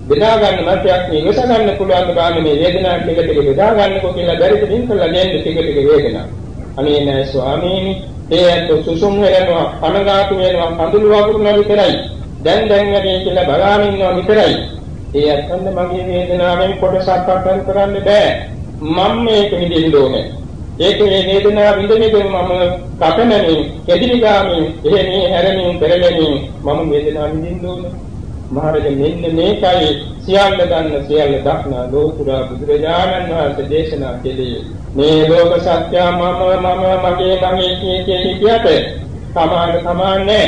බෙදා ගන්න මතයක් මේ ඉවස ගන්න පුළුවන් බාන්නේ මේ වේදනාව ටික ටික බෙදා ගන්නකො කියලා බැරිද? දින් කළා දෙන්න ටික ටික වේදනාව අනේ නෑ ස්වාමීනි. ඒ ඇත්ත සුසුම් වෙනවා කනගාටු වෙනවා කඳුළු වගුරුනවා විතරයි. දැන් දැන් වැඩේ කියලා බලාගෙන ඉන්නවා විතරයි. ඒ ඇත්තන්ද මගේ වේදනාවෙන් කොටසක් අත්හැර කරන්න බෑ. මම මේක විඳින්න ඕනේ ඒක මේ වේදනාව විඳිනකම මම කටනමින් එදිරි ගාමින් එහෙමී හැරමින් පෙරලමින් මම වේදනාව විඳින්න ඕනේ මහරජ මෙන්න මේකයි සියල්ල ගන්න සියල්ල දක්නා ලෝකුරා බුදුරජාණන් වහන්සේ දේශනා කළේ මේ ලෝක සත්‍ය මම මම මගේ මගේ කිය කිය හිටියට සමාන සමාන්නේ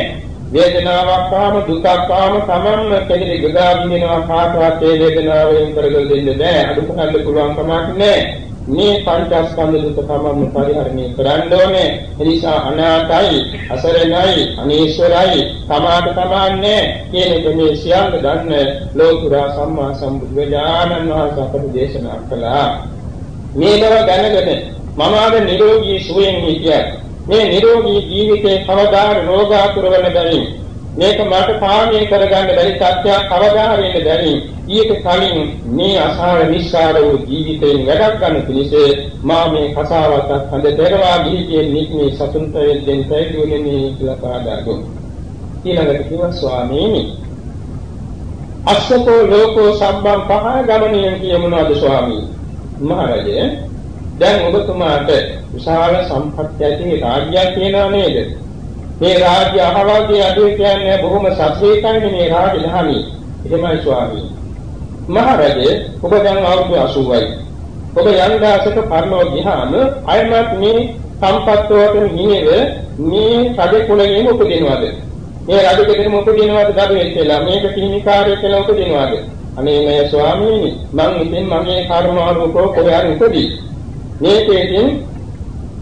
වේදනාවක් ආම දුකක් ආම තමන්ම කෙනෙක් ගදා විඳිනවා කාටවත් ඒ වේදනාවෙන් කරගල දෙන්න බෑ. අඩු කරන්න පුළුවන් කමක් නෑ. මේ පංචස්කන්ධ දුක තමන්ම පරිහරණය කරන්න ඕනේ. එනිසා අනාතයි අසරණයි අනීශ්වරයි තමාට තමන්නේ කියන එක මේ සියල්ල ගන්න ලෝකුරා සම්මා සම්බුදුරජාණන් වහන්සේ අපට දේශනා කළා. මේ බව දැනගෙන මම අද නිරෝගී සුවයෙන් හිටියා මේ නිරෝගී ජීවිතේ කවදා රෝගාතුර වෙන බැරි මේක මට පාලනය කරගන්න බැරි සත්‍යයක් කවදා වෙන්න බැරි ඊට කලින් මේ අසාර නිස්සාර වූ ජීවිතයෙන් වැඩක් ගන්න පිණිස මා මේ කසාවතක් හඳ පෙරවා ගිහින් නික්මී සතුන්ට වෙද්දෙන් පැවිදුනේ කියලා පාදා දුන්නා ඊළඟට කිව්වා ස්වාමීනි අස්සකෝ ලෝකෝ සම්බම් පහ ගමනිය කියමුනවාද ස්වාමී මහරජේ දැන් ඔබතුමාට විශාල සම්පත් ඇති රාජ්‍යයක් තියෙනවා නේද? මේ රාජ්‍ය අහවල්ගේ අඩුව කියන්නේ බොහොම සත්‍යයකයි මේ රාජධානිය එහෙමයි ස්වාමී. මහරජේ ඔබ දැන් අවුරුදු 80යි ඔබ යන්දාසක පරලෝ ගියාම අයමත් මේ සම්පත් වලට හිමිව මේ රජ කුලයෙන් උපදිනවද? මේ රජ කෙනෙකුම උපදිනවද දරුවෙක් කියලා මේක කිහිමිකාරය කියලා උපදිනවද? අනේ මේ ස්වාමීනි මං ඉතින් මගේ කර්මානුකෝ කොහේ හරි උපදී මේකෙන්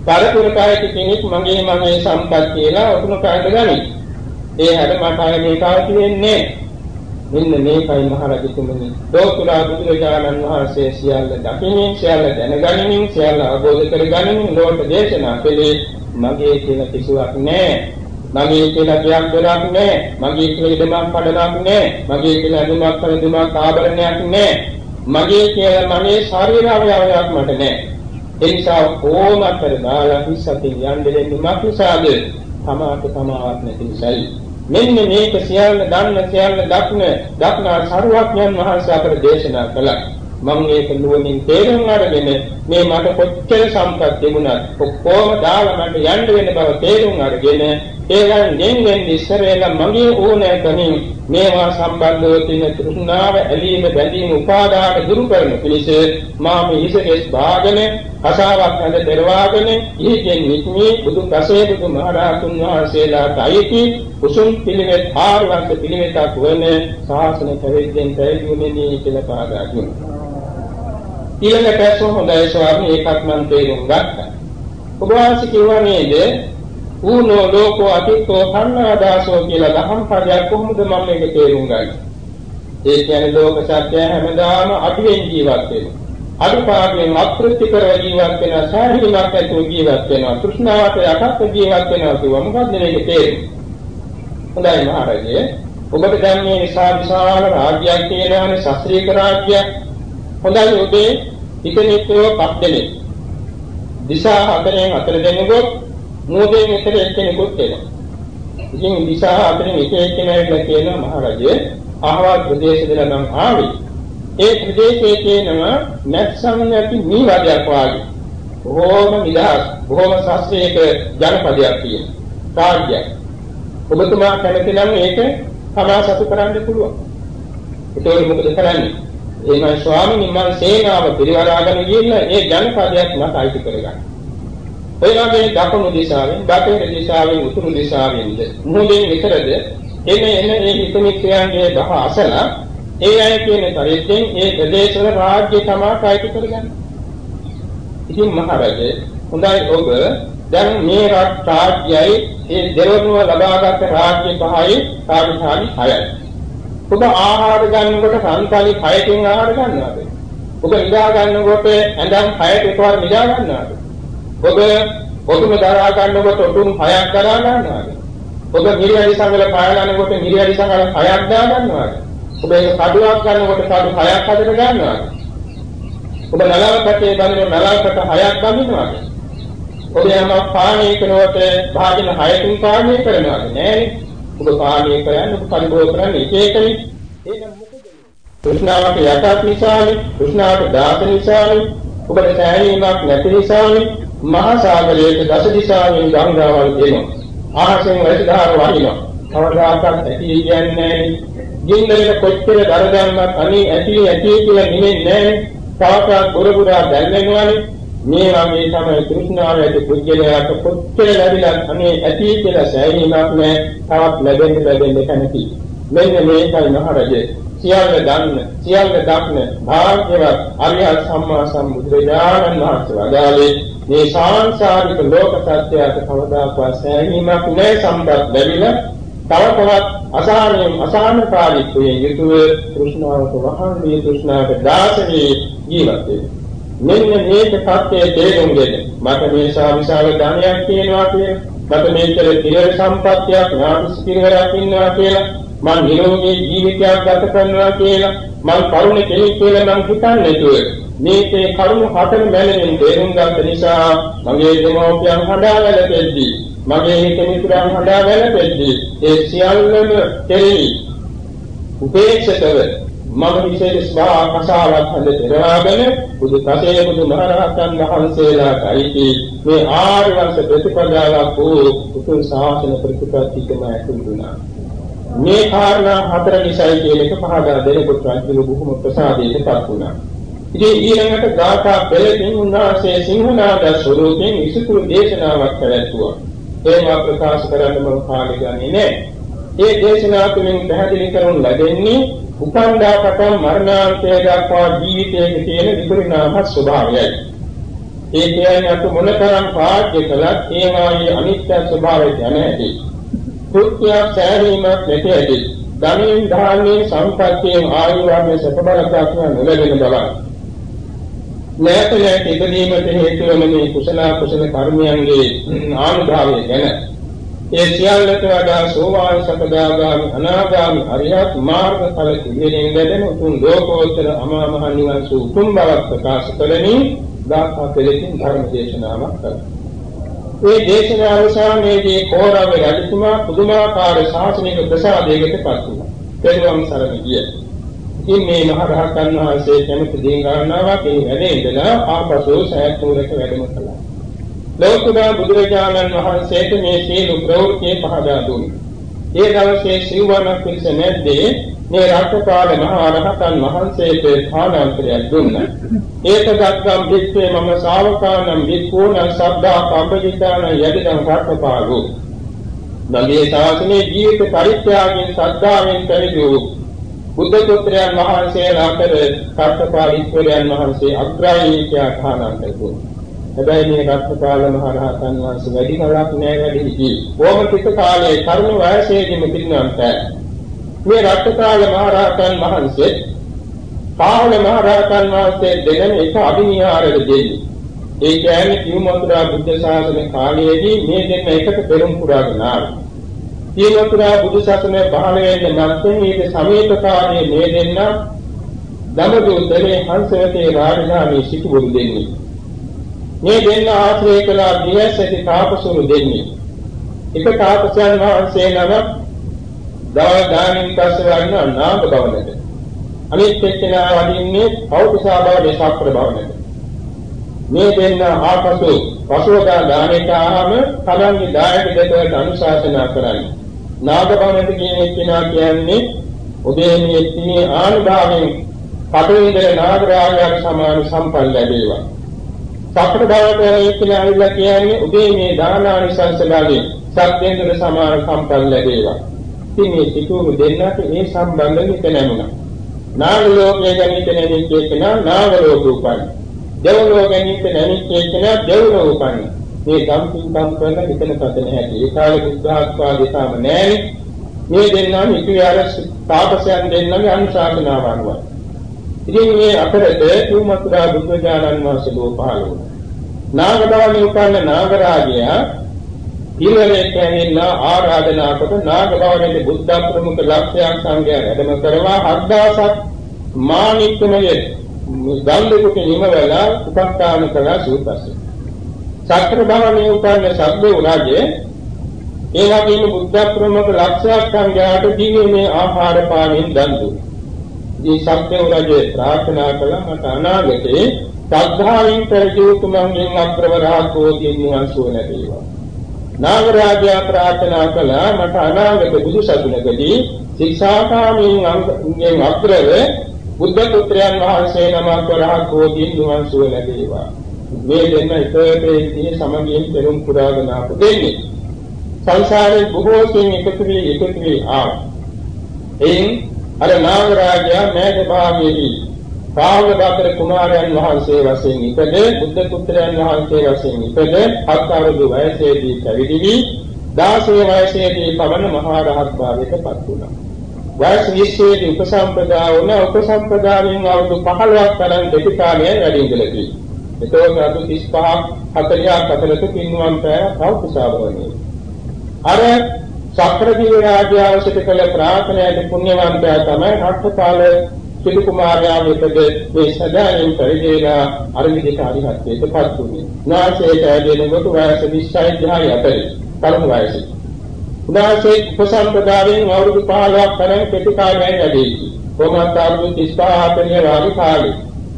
පරපුරකායක කෙනෙක් මගේ මගේ සම්පත් කියලා උතුණු කායද ගනි. ඒ හැඩ මට අය මේ කාටි වෙන්නේ මෙන්න මේකයි මහරජතුමනි. ලෝකුරා බුදුරජාණන් වහන්සේ සියල්ල දකිමින් සියල්ල දැනගනිමින් සියල්ල අවබෝධ කරගනිමින් ලෝක දේශනා කළේ මගේ කියලා කිසිවක් නැහැ. මගේ කියලා කියක් දොරක් නැහැ. මගේ කියලා ඉදමක් පඩලක් නැහැ. මගේ කියලා ඉදමක් පඩදුමක් ආභරණයක් නැහැ. මගේ කියලා මගේ ශරීර අවයවයක් මට නැහැ. ඒ නිසා ඕමතර දාලා හිස්සකින් යන්න දෙන්නේ මක්නිසාද? තමාට තමාවත් නැති නිසායි. මෙන්න මේක සියල්ල දන්න සියල්ල දක්න දක්නා සරුවක්ඥන් වහන්සේ අපට දේශනා කළා. මම මේක නුවණින් තේරුම් අරගෙන මේ මට කොච්චර සම්පත් තිබුණත් ඔක්කොම දාලා මට යන්න වෙන බව තේරුම් අරගෙන ඒවන් ගෙන්ගෙන් ඉස්සරේලා මගේ ඕනෑකමින් මේවා සම්බන්ධව තියෙන තෘෂ්ණාව ඇලීම බැඳීම උපාදාන දුරු කරන පිණිස මා මේ හිසකෙස් භාගන කසාවක් නැද දරවාගෙන ඊගෙන් නික්මී බුදු කසේ බුදු මහරහතුන් වහන්සේලාට අයිති කුසුම් පිළිවෙත් ආරවන්ත පිළිවෙතක් වන ශාසන පැවිද්දෙන් පැවිදුණේ කියලා පාදා දුන්නා. ඊළඟට ඇසෝ හොඳයි ස්වාමී ඒකත් මම තේරුම් ගත්තා. ඔබ වහන්සේ කිව්වා නේද? ඌනෝ ලෝකෝ අතිත්තෝ සංනාදාසෝ කියලා දහම් පදයක් කොහොමද මම මේක තේරුම් ගන්නේ? ඒ කියන්නේ ලෝක සත්‍ය හැමදාම අඩුවෙන් ජීවත් වෙනවා. අඩුපාඩුවෙන් අත්‍ෘප්ති කරව ජීවත් වෙනවා, සාහිණක් ඇතුව ජීවත් වෙනවා, තෘෂ්ණාවට යටත් ජීවත් වෙනවා කියව මොකක්ද මේක තේරෙන්නේ? හොඳයි මහරජේ. ඔබට දැන් මේ විශාල විශාල රාජ්‍යයක් තියෙනවානේ ශාස්ත්‍රීය රාජ්‍යයක්. හොඳයි ඔබේ හිතනිකෝ පස් දෙනෙක්. දිශා හතරෙන් හතර දෙනෙකුත් මූදේ මෙතන එක්කෙනෙකුත් වෙනවා. ඉතින් දිශා හතරෙන් එක එක්කෙනෙක් කියනවා මහරජේ අහවල් ප්‍රදේශ දෙන නම් ආවි. ඒ ප්‍රදේශයේ තියෙනවා නැත්සම් නැති නීවදයක් වාගේ. බොහෝම නිදහස්, බොහෝම ශාස්ත්‍රීය ජනපදයක් තියෙන. රාජ්‍යයක්. ඔබතුමා කැමති නම් ඒක තමා සතු කරන්න පුළුවන්. ඒතකොට මොකද කරන්නේ? එහෙනම් ස්වාමීන් මම සේනාව පිරිවරාගෙන ගිහිල්ලා ඒ ජනපදයක් මට අයිති කරගන්න. ඔය වගේ දකුණු දිශාවෙන්, දකුණු දිශාවෙන්, උතුරු දිශාවෙන්ද මොහොතෙන් විතරද එන එන ඒ හිතමිත්‍රයන්ගේ දහ අසලා ඒ අය කියන පරිද්දෙන් ඒ ප්‍රදේශවල රාජ්‍ය තමා අයිති කරගන්න. ඉතින් මහරජේ හොඳයි ඔබ දැන් මේ රට රාජ්‍යයි ඒ දෙවනුව ලබාගත් රාජ්‍ය පහයි රාජධානි හයයි. ඔබ ආහාර ගන්නකොට සංකාලි 6කින් ආහාර ගන්නවද? ඔබ නිදා ගන්නකොට ඇඳන් 6ට එකවර නිදා ගන්නවද? ඔබ ඔතුම දරා ගන්නකොට ඔතුම් 6ක් දරා ගන්නවද? ඔබ මිරියලි සංගල පායලනකොට මිරියලි සංගල 6ක් දා ගන්නවද? ඔබ ඒක කඩුවක් ගන්නකොට කඩු 6ක් හදට ගන්නවද? ඔබ නලවකටේ බඳින නලවකට 6ක් බඳිනවද? ඔබ යම පානීය කරනකොට භාජන 6කින් පානීය කරනවද? නෑනේ. ඔබ පානීය කරන්නේ ඔබ පරිභෝග කරන්නේ එක එකනේ. එහෙනම් මොකද? තෘෂ්ණාවට යටත් නිසානේ, තෘෂ්ණාවට දාස නිසානේ, ඔබට සෑහීමක් නැති නිසානේ, මහා සාගරයේ දස දිශාවෙන් ගංගාවල් දෙනවා. ආහසෙන් වැසිදාර වහිනවා. කවදාකවත් ඇති කියන්නේ නැහැ. ගින්නරේ කොච්චර දරදන්නත් අනේ ඇති ඇති කියලා නිමෙන්නේ නැහැ. තවතත් බුරබුරා දැල්වෙනවානේ. මේ වගේ තමයි තෘෂ්ණාව ඇති පුද්ගලයාට කොච්චර ලැබිලා අනේ ඇති කියලා සෑහීමක් නැහැ තවත් ලැබෙන්න ලැබෙන්න කැමති මෙන්න මේකයි මහරජේ. සියල්ල දන්න සියල්ල දක්න භාග්‍යවත් අරියත් සම්මා සම්බුදුරජාණන් වහන්සේ වදාළේ මේ සාංශාරික ලෝක සත්‍යයට කවදාකවත් සෑහීමක් නැහැ සම්පත් ලැබිලා තව තවත් අසහනෙන් අසහනකාරීත්වයෙන් යුතුව තෘෂ්ණාවට වහන්නේ තෘෂ්ණාවට දාසනේ ජීවත් වෙනවා. මෙන්න මේක தත්යේ තේරුම්ගෙන මට මේ ශාවිශාල ධනයක් තියෙනවා කියලා මට මේකල කිරේ සම්පත්තියක් ඥාතිස්කිරයක් ඉන්නවා කියලා මම නිරෝගී ජීවිතයක් ගත කරනවා කියලා මම කරුණ කෙනෙක් කියලා මම හිතන්නේ තුවේ මේකේ කරුණ හතර මැලෙන් තේරුම් ගන්න නිසා මගේ දෙමෝපියන් හදාගල දෙද්දී මගේ හිත මිතුරන් හදාගල දෙද්දී ඒ සියල්ලම කෙරෙහි උපේක්ෂකව මම විශේෂ ස්වා කසාවක් හඳ පෙරවාගෙන බුදු කසේ බුදු මහරහතන් වහන්සේලාට අයිති මේ ආර්ය වංශ ප්‍රතිපදාවක් වූ උතුම් ශාසන ප්‍රතිපත්තිකම ඇතුළුනා මේ කාරණා හතර නිසායි කියන එක පහදා දෙනකොට අන්තිම බොහොම ප්‍රසාදයටපත් වුණා. ඉතින් ඊළඟට ගාථා පෙළකින් උන්වහන්සේ සිංහනාද ස්වරූපයෙන් විසුතුරු දේශනාවක් පැවැත්වුවා. ඒවා ප්‍රකාශ කරන්න මම කාලය ගන්නේ නැහැ. ඒ දේශනා තුළින් පැහැදිලි කරනු ලැබෙන්නේ උපන්දා පටන් මරණාන්තය දක්වා ජීවිතයේ තියෙන විපරිණාම ස්වභාවයයි. ඒ කියන්නේ අත මොනතරම් පාඩ්‍ය කළත් ඒවායේ අනිත්‍ය ස්වභාවය දැනෙති. කෘත්‍ය සෑහීමක් නැති ඇති. ධනෙන් ධාන්‍යයෙන් සම්පත්තියෙන් ආයුර්වේද සපබලතාවක් නොලැබෙන බව. නැත නැති ඉදීමට හේතු වන මේ කුසල කුසල කර්මයන්ගේ ආනුභාවය ගැන ඒ සියල්ලට වඩා සෝවාන් සකදාගාමි අනාගාමි අරියත් මාර්ගඵල පිළිවෙලින් ලැබෙන උතුම් ලෝකෝත්තර අමා මහ නිවන් සූ උතුම් බවක් ප්‍රකාශ කරමින් දාපා පෙළකින් ධර්ම දේශනාවක් කළා. ඒ දේශනාව අවසානයේදී කෝරව රජතුමා පුදුමාකාර ශාසනික ප්‍රසාදයකට පත් වුණා. පෙරවම් සරණ ගිය. ඉතින් මේ මහ රහතන් වහන්සේ කැමති දේ ගන්නවා ඒ වැඩේ ඉඳලා ආපසු සෑත් නුවරට වැඩම කළා. ලෞතුරා බුදුරජාණන් වහන්සේට මේ සීල ප්‍රවෘත්ති පහදා දුන්නා. ඒ දවසේ සිව්වන පිරිස නැද්දේ මේ රාජපාල මහ රහතන් වහන්සේට ස්ථානාන්තරයක් දුන්නා. ඒක ගත්නම් පිටේ මම ශාවකානම් වික්ඛූණ සබ්දා කම්පජිතාන යදිදම් රාජපාලෝ. නමේ ශාසනයේ ජීවිත පරිත්‍යාගයෙන් සද්ධාවෙන් පරිදි වූ බුද්ධ පුත්‍රයන් වහන්සේලා අතර කර්තපාලිස්වරයන් වහන්සේ අග්‍රායී කියා ස්ථානාන්තර දුන්නා. හැබැයි මේ රත්නපාල මහ රහතන් වහන්සේ වැඩි කලක් නෑ වැඩි හිටි. කොහොම ටික කාලේ තරුණ වයසේදීම පිරිනම්ත. මේ රත්නපාල මහ රහතන් වහන්සේ පාවල මහ රහතන් වහන්සේ දෙගෙන එක අභිනිහාරෙට දෙන්නේ. ඒ කියන්නේ කිව්මතුරා බුද්ධ ශාසන කාලයේදී මේ දෙන්න එකට පෙරම් පුරාගෙන ආවා. කිව්මතුරා බුදු ශාසනය පහළ වෙන්න නැත්නම් ඊට සමීප කාලයේ මේ දෙන්න දමදු දෙලේ හංසවතේ රාජධානී සිටුවරු දෙන්නේ. මේ දෙන්න ආශ්‍රය කළා දිවස් ඇති තාපසුරු දෙන්නේ. එක තාපසයන් වහන්සේ නම දවල් දානින් පස්සේ වන්න නාග භවනට. අනිත් එක්කෙනා වඩින්නේ පෞතුසා භව දේශාප්‍ර භවනට. මේ දෙන්න ආපසු පසුවදා දානෙට ආවම තමන්ගේ දායක දෙකට අනුශාසනා කරන්නේ. නාග භවනට කියන එක්කෙනා කියන්නේ ඔබේ මේ තී ආනුභාවයෙන් කටවින්දර නාගරාජයාට සමාන සම්පන්න ලැබේවා. සතර භවයට කියලා අවිලා කියන්නේ ඔබේ මේ දානානිසංසලාගේ සත්‍යේන්ද්‍ර සමාන සම්පන්න ලැබේවා. ඉතින් මේ සිතුරු දෙන්නට මේ සම්බන්ධ නිත නැමුණා. නාග ලෝකයේ ගැනීම නැමිච්ච එකන නාග ලෝක උපන්න. දෙව් ලෝක ගැනීම නැමිච්ච එකන දෙව් ලෝක උපන්න. මේ සම්පූර්ණ කරන හිතන පතන හැටි. ඒ කාලේ බුද්ධාත්මාගේ තාම නැහැ. මේ දෙන්නා මිත්‍යාර තාපසයන් දෙන්නගේ අනුශාසනාව අනුව. ඉතින් මේ අතරත තුමතුරා බුද්ධජානන් වහන්සේ ලෝ පහළ වුණා. නාගදවණි උපන්න නාගරාජයා ඊළඟට ඇවිල්ලා ආරාධනා කොට නාගබවණේ බුද්ධ ප්‍රමුඛ ලක්ෂයන් සංඝයා වැඩම කරවා 7000ක් මාණික්කමයේ ගල්ලෙකුට නිමවලා උපස්ථාන කළා සූපස්සේ. සක්‍ර භවණේ උපන්න සබ්බේ උරාජේ ඒ වගේම බුද්ධ ප්‍රමුඛ ලක්ෂයක් සංඝයාට දීමේ ආහාර පානෙන් දන් දුන්නා. මේ සත්‍ය උරාජේ ප්‍රාර්ථනා කළා මට අනාගතේ ශ්‍රද්ධාවෙන් පරිජීවතුමන්ගෙන් අග්‍රවරහතෝ දින්වන් සුව ලැබේවා. නාගරාජයා ප්‍රාර්ථනා කළා මට අනාගත බුදු සසුනකදී ශික්ෂාකාමීන් අංගෙන් අග්‍රව බුද්ධ පුත්‍රයන් වහන්සේ නමක් වරහතෝ දින්වන් සුව ලැබේවා. මේ දෙන්න එකතේ සමගියෙන් පෙරම් පුරාගෙන ආපු දෙන්නේ. සංසාරේ බොහෝ සෙයින් එකතු වී එකතු වී ආ. එයින් අර නාගරාජයා මේක භාගයේදී කාවදතර කුමාරයන් වහන්සේ වශයෙන් ඉපද බුද්ධ පුත්‍රයන් වහන්සේ වශයෙන් ඉපද හත් අවුරුදු වයසේදී පැවිදි වී 16 වයසේදී පවන මහා රහත් භාවයට පත් වුණා. වයස 20 දී උපසම්පදා වුණ උපසම්පදාවෙන් අවුරුදු 15ක් තරම් දෙක කාලයක් වැඩි ඉඳලා තියෙනවා. එතකොට අතු 35ක් 40ක් අතරත පින්වම් පෑ කවුසාවරණේ. අර සක්‍රදීව රාජ්‍යවසිත කළ ප්‍රාර්ථනාවේ පුණ්‍යවන්තයා තමයි රක්තපාල පිළි කුමාරයා වෙතද මේ සදායෙන් පරිදේලා අර විදිහට අරිහත්ත්වයට පත් වුණේ. නාසයට ඇදෙනකොට වයස 20යි 10යි අතරේ තරුණ වයසේ. උදාසේ උපසම්පදාවෙන් අවුරුදු 15ක් තරම් කෙටි කාලයක් වැඩි. කොහොමත් අවුරුදු 35 වාගේ කාලෙ.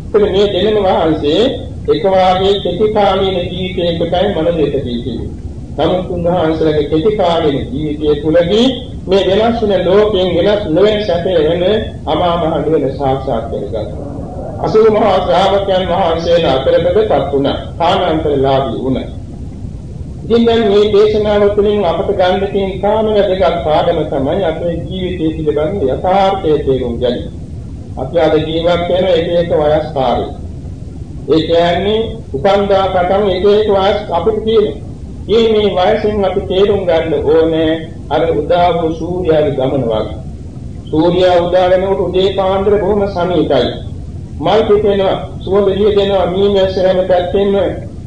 එතන මේ දෙනම වහන්සේ එක වාගේ කෙටි කාලීන ජීවිතයකටයි මනසට දීතියි. නමුත් උන්වහන්සේගේ කෙටි කාලීන ජීවිතය තුළදී මේ වෙනස් වෙන ලෝකයෙන් වෙනස් නොවන සැපේ වෙන අමා මහ නිවන සාක්ෂාත් කරගත්තා. අසුර මහා ශ්‍රාවකයන් වහන්සේලා අතරකටපත් වුණා. කාණාන්තරලාභී වුණා. ඉතින් දැන් මේ දේශනාව තුළින් අපට ගන්න තියෙන කාම වැදගත් පාඩම තමයි අපේ ජීවිතයේ පිළිබඳ යථාර්ථය තේරුම් ගැනීම. අපි අද ජීවත් වෙන එක එක වයස් කාලේ. ඒ කියන්නේ උපන්දා පටන් එක එක වයස් අපිට තියෙනවා. මේ මේ වයසෙන් අපි තේරුම් ගන්න ඕනේ අර උදා වූ සූර්යාගේ ගමන වගේ. සූර්යා උදා වෙනකොට උදේ පාන්දර බොහොම සමීපයි. මල් පිටේනවා, සුවඳ එළිය දෙනවා, මීමැස්සරම පැත්තෙන්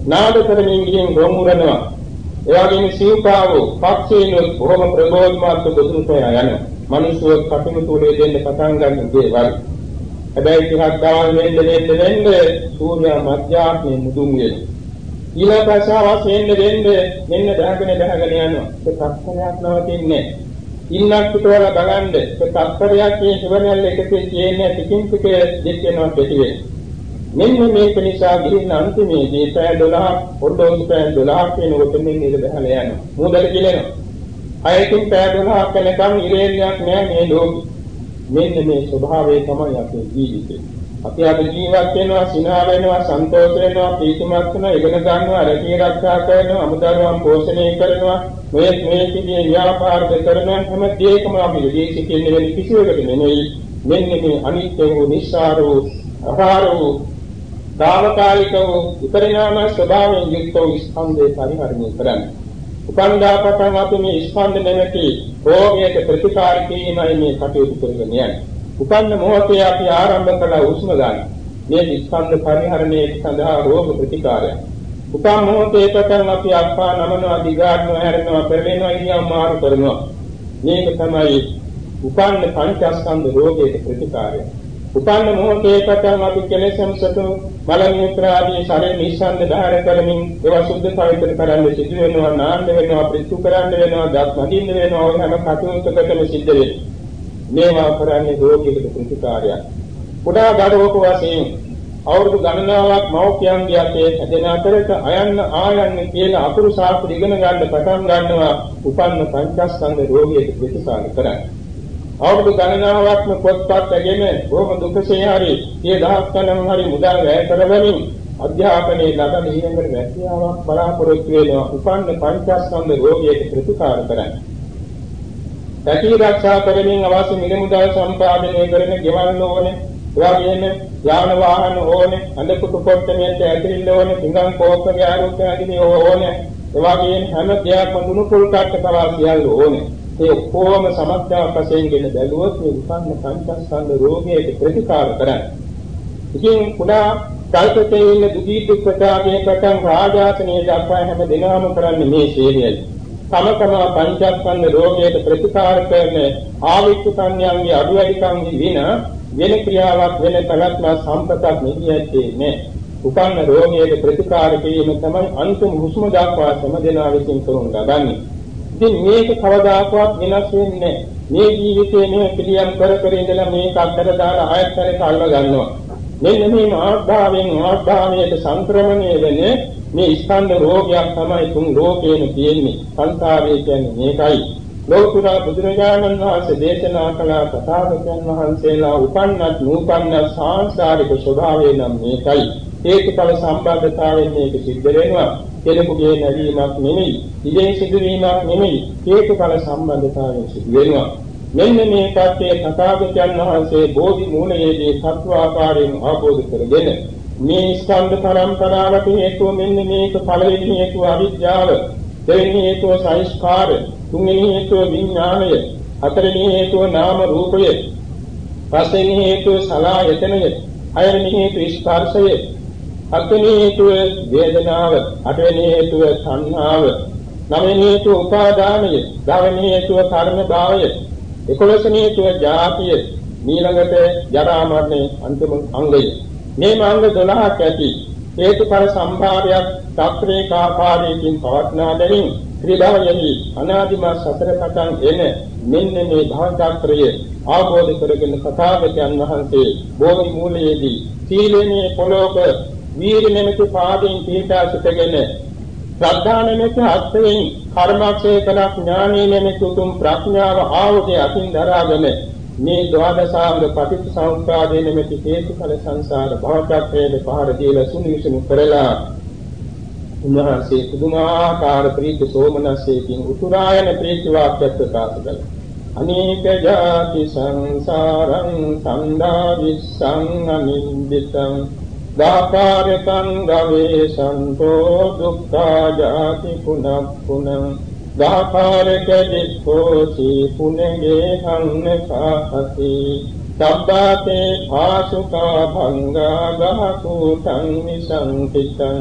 නාද කරමින් ගිහින් ගොමුරනවා. ඒ වගේම සීපාවෝ, පක්ෂීනෝ බොහොම ප්‍රබෝධමාත් බුදුන් සොයා යනවා. මිනිස්සු කටුණු තුලේ දෙන්න පටන් ගන්න දේවල්. හැබැයි ටිකක් දවල් වෙන්න වෙන්න වෙන්න සූර්යා මධ්‍යාහ්නේ මුදුන් වෙනවා. ඊළඟට වෙන්න වෙන්න මෙන්න බහගෙන බහගෙන යනවා. ඒ තත්ත්වයක් නවතින්නේ ඉන්නක් පිටවල බලන්න ඒ තත්ත්වයක් මේ හිවණල් එකතේ තියෙන ටිකින් ටික දෙක් වෙනවා පිටි වෙන. මෙන්න මේක නිසා ගිහින් අන්තිමේදී පැය 12 ඔඩෝස් පැය 12 වෙනකොට මෙන්න ඉර බහලා යනවා. මොදල කියනවා. අයකින් පැය 12ක් වෙනකම් ඉරේලියක් නෑ මේ ලෝකෙ. මෙන්න මේ ස්වභාවය තමයි අපේ ජීවිතේ. අපි අද ජීවත් වෙනවා සිනහ වෙනවා සන්තෝෂ වෙනවා ප්‍රීතිමත් වෙනවා ඉගෙන ගන්නවා රැකී ආරක්ෂා කරනවා අමුදරුවන් පෝෂණය කරනවා මේ මේ කිදී ව්‍යාපාර කරනවා හැම දෙයකම අපි විදේශ කියන්නේ වෙන කිසිවකට නෙමෙයි. මෙන්න මේ අනිත්‍ය වූ නිස්සාර වූ අපාර වූ දාවකාලික වූ විපරිණාම ස්වභාවයෙන් යුක්ත වූ ස්කන්ධේ පරිහරණය කරන්නේ. උපන්දා පටන් අපි මේ ස්කන්ධ නැමැති රෝගයට ප්‍රතිකාර කිරීමයි මේ කටයුතු කරගෙන යන්නේ. උපන්න මොහොතේ අපි ආරම්භ කළ උස්ම ගන්න. මේ ස්කන්ධ පරිහරණය සඳහා රෝග ප්‍රතිකාරය. උපන් මොහොතේ පටන් අපි අක්පා නමනවා දිගාරනවා හැරෙනවා පෙරලෙනවා ඉරියව් මාරු කරනවා. මේක තමයි උපන්න පංචස්කන්ධ රෝගයේ ප්‍රතිකාරය. උපන්න මොහොතේ පටන් අපි කෙලෙසම් සතු මල මුත්‍ර ආදී ශරීර නිස්සන්ද ධාර කරමින් ඒවා සුද්ධ පවිත්‍ර කරන්න සිදු වෙනවා නාන්න වෙනවා ප්‍රතිසු කරන්න වෙනවා දත් මදින්න වෙනවා ඔය හැම කටයුත්තකටම සිද්ධ වෙනවා. මේවා කරන්නේ රෝගීකට ප්‍රතිකාරයක්. කුඩා දඩවක වශයෙන් අවුරුදු ගණනාවක් මව්පියන්ගේ අතේ හැදෙන අතරක අයන්න ආයන්න කියලා අකුරු සාප්පු ඉගෙන ගන්න පටන් ගන්නවා උපන්න පංචස්කන්ධ රෝගියට ප්‍රතිකාර කරන්නේ. අවුරුදු ගණනාවක්ම පොත්පත් ඇගෙන බොහොම දුකසේ හරි සිය දහස් ගණන් හරි මුදල් වැය කරවමින් අධ්‍යාපනයේ ලබන ඊළඟට රැකියාවක් බලාපොරොත්තු වෙනවා උපන්න පංචස්කන්ධ රෝගයට ප්‍රතිකාර කරන්න. පැටි ආරක්ෂා කරමින් අවශ්‍ය මිල මුදල් සම්පාදනය කරන ගෙවල් ඕනේ එවාගෙම යාන වාහන ඕනේ අඳ කුතු කොට්ටමියට ඇතිරිල්ල ඕනේ පිඟන් කෝප්ප ගෑරුත් ඇතිනි ඕනේ එවාගෙම හැම දෙයක්ම දුනු කුල් කට්ට පවා සියල්ල ඕනේ. ඒ කොහොම සමස්තයක් වශයෙන් ගෙන බැලුවොත් මේ උපන්න පංචස්කන්ධ රෝගයට ප්‍රතිකාර කරන්නේ. ඉතින් කුඩා කල්පතේ ඉන්න දුකී දුක්ඛතාවයේ පටන් රාජාසනයේ දක්වා හැම දිනම කරන්නේ මේ ශීලයයි. තම තම පංචස්කන්ධ රෝගයට ප්‍රතිකාර කරන ආවිච්ච සංඥාන්ගේ අඩු වැඩිකම් වින වෙන ක්‍රියාවක් වෙන පැවැත්ම සම්පතක් නෙවියන්නේ නෑ. උපන්න රෝගයේ ප්‍රතිකාර කිරීම තමයි අන්තිම හුස්ම දක්වා සමදෙනා විසින් කරන ලබන්නේ. ඉතින් මේක කවදාකවත් වෙනස් වෙන්නේ මේ ජීවිතයේ මේ පිළියම් කර කර ඉඳලා මේක අත්තර දාලා ආයතනයට අල්ල ගන්නවා. මෙන්න මේ ආස්භාවයෙන් ආස්භාවයට සංක්‍රමණය වෙන්නේ මේ ස්කන්ධ රෝගයක් තමයි තුන් ලෝකේම තියෙන්නේ. සංසාරය කියන්නේ මේකයි. ලෝකුර බුදුරජාණන් වහන්සේ දේශනා කළ තථාගතයන් වහන්සේලා උපන්නත් නූපන්න සාංශාරික ස්වභාවය නම් මේකයි. හේතුඵල සම්බන්ධතාවයෙන් මේක සිද්ධ වෙනවා. කෙනෙකුගේ නැවීමක් නෙමෙයි, ඉදේ සිදුවීමක් නෙමෙයි, හේතුඵල සම්බන්ධතාවයෙන් සිදු වෙනවා. මෙන්න මේ කර්තේ තථාගතයන් වහන්සේ බෝධි මූලයේදී සත්වාකාරයෙන් ආબોධ කරගෙන මේ ස්කන්ධ පරම්පරාවට හේතුව මෙන්න මේක පළවෙනි හේතුව අවිද්‍යාව. දෙවෙනි හේතුව සංස්කාර. තුන්වෙනි හේතුව විඥාණය. හතරවෙනි හේතුව නාම රූපය. පස්වෙනි හේතුව සලආයතනය හයවෙනි හේතුව ස්පර්ශය. හත්වෙනි හේතුව වේදනාව. අටවෙනි හේතුව සංහාව නවවෙනි හේතුව උපාදානය. දහවෙනි හේතුව කර්ම භාවය. එකොළොස්වෙනි හේතුව ජාතිය. ඊළඟට ජරා මරණය අන්තිම අංගය. මේ මාංග 12ක් ඇති. හේතුඵල සම්භාවයක් ත්‍ක්‍රේකාකාරයෙන් පවත්නා දෙමින් ත්‍රිභවයෙහි අනාදිමත් සතර පටන් එන මෙන්න මේ භවචක්‍රය ආબોධ කරගෙන සතාවකයන් වහන්සේ බෝධි මූලයේදී සීලයේ පොළොක වීර නැමැති පාදයෙන් පිටා සිටගෙන ශ්‍රද්ධා නැමැති අත්යෙන් කර්මක්ෂය කළ ඥානීය නැමැති උතුම් ප්‍රඥාව ආවෝදේ අතින් දරාගෙන මේ ද්වාදසාංග පටිච්චසමුප්පාදේ නැමැති හේතුඵල සංසාර භවචක්‍රයේ පහර දීලා සුනිසුනු කරලා උන්වහන්සේ පුදුමාකාර ප්‍රීති සෝමනසේකින් උතුරායන ප්‍රීති වාක්‍යයක් ප්‍රකාශ කළා. අනේක ජාති සංසාරං සම්දා විස්සං අනින්දිතං දාකාරකං ගවේ සන්තෝ දුක්ඛා ජාති පුනක් පුනං දාකාරක දික්ඛෝසි පුනගේ හන්න කාහති සබ්බාතේ භාසුකා භංගා ගහකුතං විසංකිතං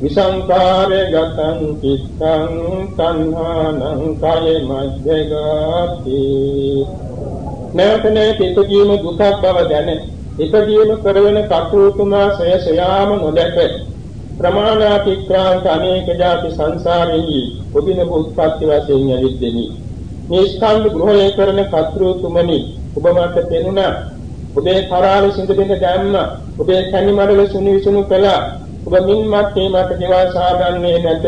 විසංකාරේ ගතං චිත්තං තණ්හානං කය මජ්ජගාති නැවතනේ පිටකීම දුකක් බව දැන ඉපදීම කරවන කටයුතුමා සය සයාම නොදැක ප්‍රමාණාතික්‍රාන්ත අනේක ජාති සංසාරෙහි උපින භුක්පත්ති වශයෙන් යලිද්දෙමි. මේ ස්කන්ධ ග්‍රහණය කරන කතරු තුමනි ඔබ මට පෙනුණා. ඔබේ කරාල සිඳ බිඳ දැම්මා ඔබේ කණි මඩල සුනි විසුණු කළා. ඔබ මින්මත් මේ මට දේවල් සාගන්නේ නැත.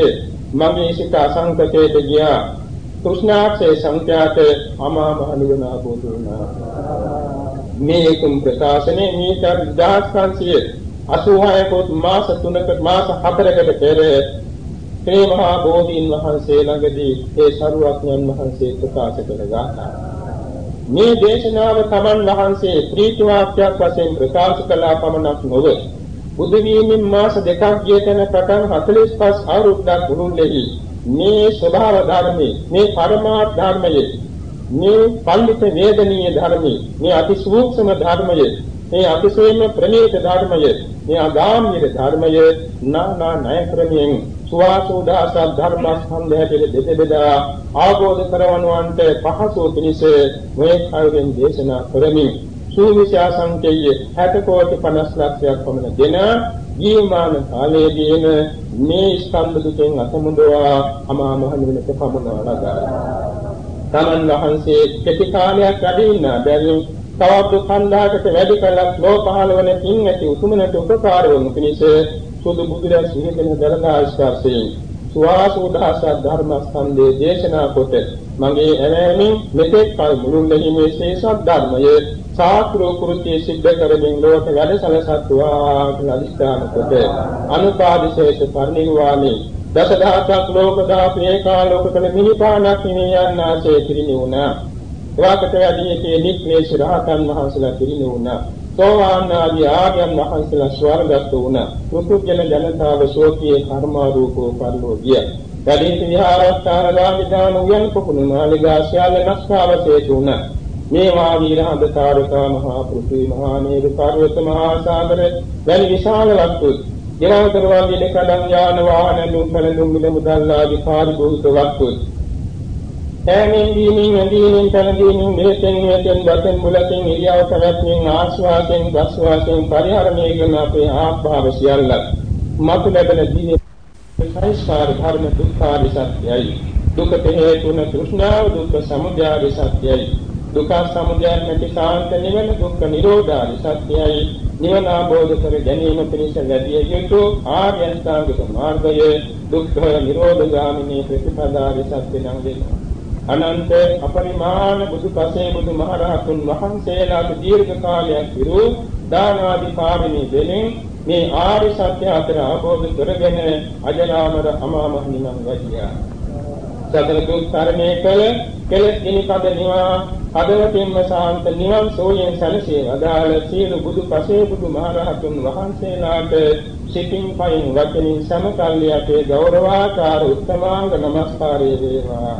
මගේ සිත අසංකතයට ගියා. කුෂ්ණාක්ෂේ සංඛ්‍යාත අමා මහ නිවන ආબોධ වුණා. මේ කුම් ප්‍රකාශනේ මේ 2500 86කුත් මාස 3කට මාස 4කට පෙර මේ මහා බෝධීන් වහන්සේ ළඟදී ඒ සරුවක්ඥන් වහන්සේ ප්‍රකාශ කළ ගාථා. මේ දේශනාව තමන් වහන්සේ ත්‍රිත්ව වාක්‍යයක් වශයෙන් ප්‍රකාශ කළා පමණක් නොවේ බුදු වීමෙන් මාස දෙකක් ගිය තැන පටන් 45 අවුරුද්දක් මුළුල්ලෙහි මේ ස්වභාව ධර්මයේ මේ පරමාර්ථ ධර්මයේ මේ පඬිත වේදනීය ධර්මයේ මේ අති සූක්ෂම ධර්මයේ මේ අතිශයින්ම ප්‍රණීත ධර්මයේ මේ අගාමීය ධර්මයේ නානා ණය ක්‍රමයෙන් සුවාසෝදාස ධර්මස්කන්ධයට දෙදෙදා ආબોධ කරවනවන්ට පහසු පිණිස මේ කයයෙන් දේශනා කරමින් සූවිසා සංකේය 60 කෝටි 50 ලක්ෂයක් පමණ දෙන ජීවමාන කාලයේදීම මේ ස්කන්ධ දුකෙන් අතමුදවා අමා මහ නිවනට පමුණවා ලබා. තමන් වහන්සේ කෙටි කාලයක් වැඩ ඉන්න බැරි තවත් කන්දාකට වැඩි කලක් ලෝ පහළ වන පින් ඇති උතුමනට උපකාර වනු පිණිස සුදු බුදුරජාණන් සිහිතන දරදා ස්පර්ශයෙන් සුවාසු දහසක් ධර්ම ස්කන්ධයේ දේශනා කොට මගේ ඇවෑමෙන් මෙතෙක් කල මුළුල්ලෙහි මේ ශේෂක් ධර්මයේ සාක්‍රෝ කෘත්‍ය සිද්ධ කරමින් ලෝක වැඩ සලසත්වා කියලා අදිස්ථාන කොට අනුපාදිශේෂ පරිනිර්වාණය දසදහසක් ලෝක දාපු ඒකාලෝක කළ මිනිපානක් නිවේ යන්නාසේ පිරිනිවුණා. එවාකට වැඩියේ නික්ලේශ රහතන් වහන්සේලා පිරිනිවුණා. සෝවාන් ආදී ආර්යයන් වහන්සේලා ස්වර්ගස්ත වුණා. පුදුජන ජනතාව ශෝකී කර්මාරූපෝ පරිලෝ ගිය. වැඩිහිටි විහාරස්ථාන රාජධාන උයන් කුකුණු මාලිගා ශාල නස්කාවශේෂ වුණා. මේ වාගීර හඳ තාරකා මහා පෘථිවි මහා මේරු පර්වත මහා සාගර වැනි විශාල වස්තු ගෙනවතර වාගේ කඩන් යාන වාහන දුම්බල දුම්බල මුදල්ලාදී පාරිභෝගික වස්තු ඈමින් දීමින් ඇදීමින් තනදීමින් මෙතෙන් මෙතෙන් වතෙන් මුලකින් ඉරියව් පැවැත්මෙන් ආස්වාදයෙන් දස්වාදයෙන් පරිහරණය කරන අපේ ආභාව සියල්ල මතු ලැබෙන දිනේ සංස්කාර ධර්ම දුක්ඛාරි සත්‍යයි දුකට හේතුන තෘෂ්ණාව දුක්ඛ සමුදය සත්‍යයි දුක්ඛ සමුදය නැති සාන්ත නිවන දුක්ඛ නිරෝධාරි සත්‍යයි නිවන අවබෝධ කර ගැනීම පිණිස වැඩි යුතු ආර්ය අෂ්ටාංගික මාර්ගය දුක්ඛ නිරෝධ ගාමිනී ප්‍රතිපදාරි සත්‍ය නම් වෙනවා. අනන්ත අපරිමාණ බුදු පසේ බුදු මහරහතුන් වහන්සේලාට දීර්ඝ කාලයක් විරු දානාදී පාරමී දෙලින් මේ ආර්ය සත්‍ය අතර අවබෝධ කරගෙන අජරාමර අමාමහ නිවන් වදියා. සතර දුක් තරණය කළ කෙලෙස් ගිනිකඩ නිවා හදවතින්ම සාන්ත නිවන් සෝයෙන් සැලසේ වදාළ සීල බුදු පසේ බුදු මහරහතුන් වහන්සේලාට සිතින් පයින් වචනින් සමකල්ලි අපේ ගෞරවාකාර උත්තමාංග නමස්කාරය වේවා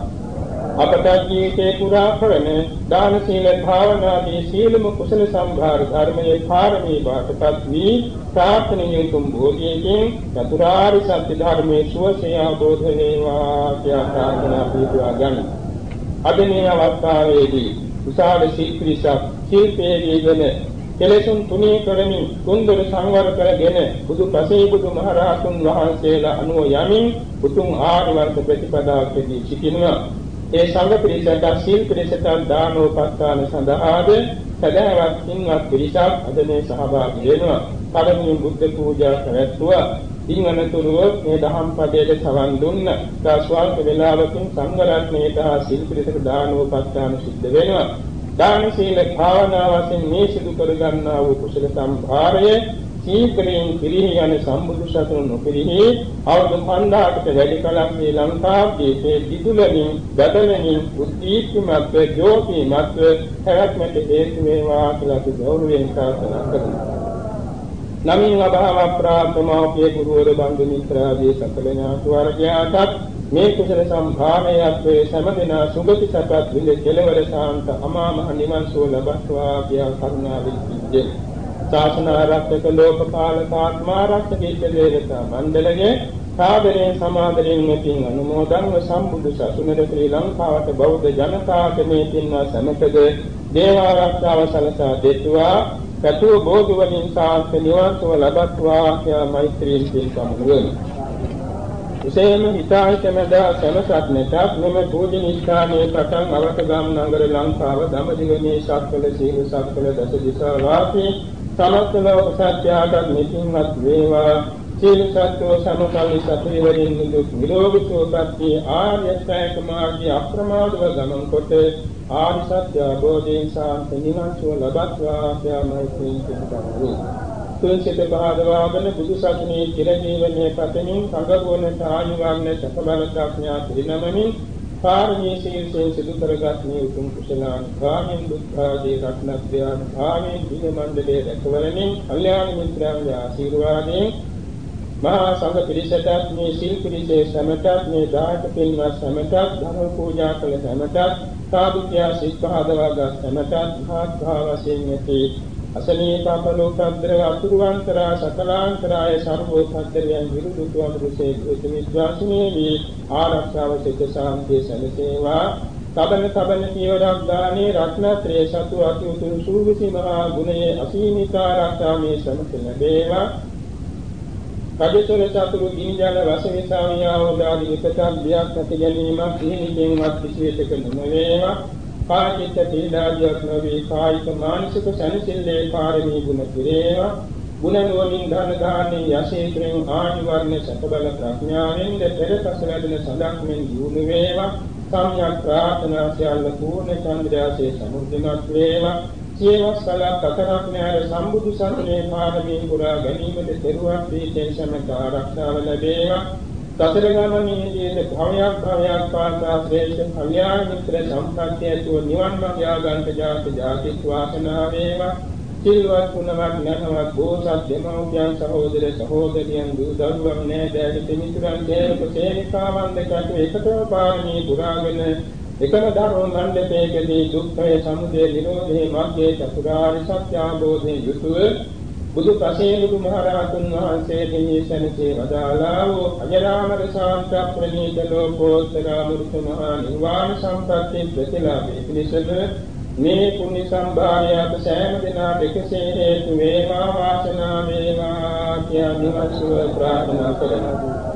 අපට ජීවිතේ පුරා කරන දාන සීල භාවනාදී සීලම කුසල සම්භාර ධර්මයේ පාරමී වාටපත් වී ප්‍රාර්ථනීය තුම් භෝධියකින් චතුරාර්ය සත්‍ය ධර්මයේ සුවසේ අවබෝධ වේවා කියලා ප්‍රාර්ථනා පිටුවා ගන්න. අද මේ අවස්ථාවේදී උසාවි සීක්‍රිසක් සීපේදීගෙන කෙලෙසුන් තුනී කරමින් කුන්දර සංවර කරගෙන බුදු පසේ බුදු මහරහතුන් වහන්සේලා අනුව යමින් උතුම් ආර්ය වර්ග ප්‍රතිපදාවකදී සිටිනවා ඒ සංඝ පිරිසට සීල් පිරිසට දානෝපස්ථාන සඳහාද සදාවත් සින්වත් පිරිසක් අද මේ සහභාගී වෙනවා. පළමුවෙන් බුද්ධ පූජා කරත්තුවා. ඉන් අනතුරුව මේ දහම් පදයේ සවන් දුන්න. ස්වල්ප වේලාවකින් සංඝ රත්නයේ තහා සීල් පිරිසට දානෝපස්ථාන සිද්ධ වෙනවා. දාන සීල භාවනා වශයෙන් මේ සිදු කර ගන්නා වූ කුසල සම්භාරය සීක්‍රයෙන් පිරිහි යන සම්බුදු සසුන නොපිරිහි අවුරුදු 5000කට වැඩි කලක් මේ ලංකාවේ දිදුලමින් බදලමින් උද්දීප්තිමත් ජෝතිමත් පැවැත්මට හේතු වේවා කියලා අපි ගෞරවයෙන් ප්‍රාර්ථනා කරනවා. නමින් අභාව ප්‍රාර්ථනාවේ ගුරුවර බන්දු මිත්‍රාදී සකල ඥාති වර්ගයාටත් මේ කුසල සම්භාවයක් වේ සමදෙනා සුගති සපත් විඳ කෙලවර සාන්ත අමා මහ නිවන් සුව ලබත්වා කියා කරුණාවෙන් සිද්ධ ශාසන ආරක්ෂක ලෝකපාලක ආත්මාරක්ෂක ඉච්ඡදේවතා මණ්ඩලයේ සාදරයෙන් සමාදරයෙන් මෙතින් අනුමෝදන්ව සම්බුදු සසුනට ශ්‍රී ලංකාවට බෞද්ධ ජනතාවට මේ පින්වා සමතද දේව ආරක්ෂාව සලසා දෙත්වා කතු බෝධි වලින් සාන්ත නිවන්සව ලබත්වා කියා මෛත්‍රියෙන් පින් සමුවෙමු විශේෂම හිතාහිතමද සමසත් නැතත් මෙම පූජනීය ස්ථානයේ පටන් අවත ගම් නගර ලංකාව දඹදිවනේ සක්වල සීල සක්වල දස දිසා වාසී සමස්ත ලෝක සත්‍යයට නිතින්වත් වේවා සීල සත්‍යෝ සමකල්ලි සත්‍රිවරින් දුක් නිරෝගී සෝපත්ති ආර්ය ශ්‍රේක මාර්ගී අප්‍රමාදව ගමන් කොට ආර්ය සත්‍ය අවබෝධයෙන් සාන්ත නිවන් සුව ලබත්වා යාමයි පින්කම් තුන්සිත භාගවාගෙන බුදු සසුනේ චිර ජීවනයේ පතමින් සංගරුවනට ආයු වර්ණ සකබල ප්‍රඥා පිරිනමමින් පාරමී සීලයෙන් සිදු කරගත් මේ උතුම් කුසලාන ගාමෙන් බුද්ධාදී රත්නත්‍රයන් භාවයෙන් දින මණ්ඩලයේ රැකවරමින් කල්යාණ මිත්‍රයන්ගේ ආශිර්වාදයෙන් මහා සංඝ පිරිසට මේ සීල් පිරිසේ සමටත් මේ දායක පින්වත් සමටත් ධර්ම පූජා කළ සමටත් සාදුක්‍ය සික්ඛාදවාගත් සමටත් මහත් භාවයෙන් ඇති අසනීප අපලෝකද්දර අතුරුවන්තරා සකලාන්තරාය සර්වෝත්තරයන් විරුද්ධ අමෘතේ විශ්වාසනීය ආරක්ෂාව සිත සාන්තිය සැලසේවා. තබන තබන පියවරක් දානේ රත්නත්‍රයේ සතු අති උතුම් සූවිසි මහා ගුණයේ අසීමිත ආරක්ෂාමේ සමත ලැබේවා. කඩේතර සතුරු ගිනිජල වසවිසාමියාවදාදී එකතක් දෙයක් නැති ගැනීමක් සිහිනින්වත් කිසිවෙක නොවේවා. කායික පීඩාදියක් නොවේ කායික මානසික සැනසෙල්ලේ පාරමී ගුණ පිරේවා. ගුණ නුවණින් ධන දාන්නේ යසීත්‍රයෙන් ආනි වර්ණ සතබල ප්‍රඥාවෙන් පෙරපස වැඩෙන සඳක්මෙන් දියුණු වේවා. සම්‍යක් ප්‍රාර්ථනා සියල්ල පූර්ණ චන්ද්‍රයාසේ සමුද්දනක් වේවා. සියවස්සල කතරක් නෑර සම්බුදු සසුනේ පාරමී පුරා ගැනීමට කෙරුවක් දීතෙන් සමත ආරක්ෂාව ලැබේවා. සතර ගමනේදී භවයක් භවයක් පාසා ශ්‍රේෂ්ඨ කල්යාණ මිත්‍ර සම්පත්‍ය ඇතුව නිවන් මාර්ගය ගන්ත ජාති ජාති වාසනාව වේවා. සිල්වත් ගුණවත් නැනවත් බෝසත් දෙමව්පියන් සහෝදර සහෝදරියන් දූ දරුවන් නෑදෑය දෙමිතුරන් දේවක සේනිකාවන් දෙකට එකතම පාරමී පුරාගෙන එකම ධර්ම මණ්ඩපයකදී දුක්ඛය සමුදය නිරෝධේ මාර්ගයේ චතුරාර්ය සත්‍ය අවබෝධයෙන් යුතුව බුදු පසේ බුදු මහරහතුන් වහන්සේ දෙහි සැනසේ වදාළා වූ අජරාමර ශාන්ත ප්‍රණීත ලෝකෝත්තර අමෘත මහා නිර්වාණ සම්පත්තිය ප්‍රතිලාභේ පිණිසද මේ පුණ්‍ය සම්භාරයට සෑම දිනකට එකසේ හේතු වේවා වාසනාව වේවා කියන නිවසුව ප්‍රාර්ථනා කරනවා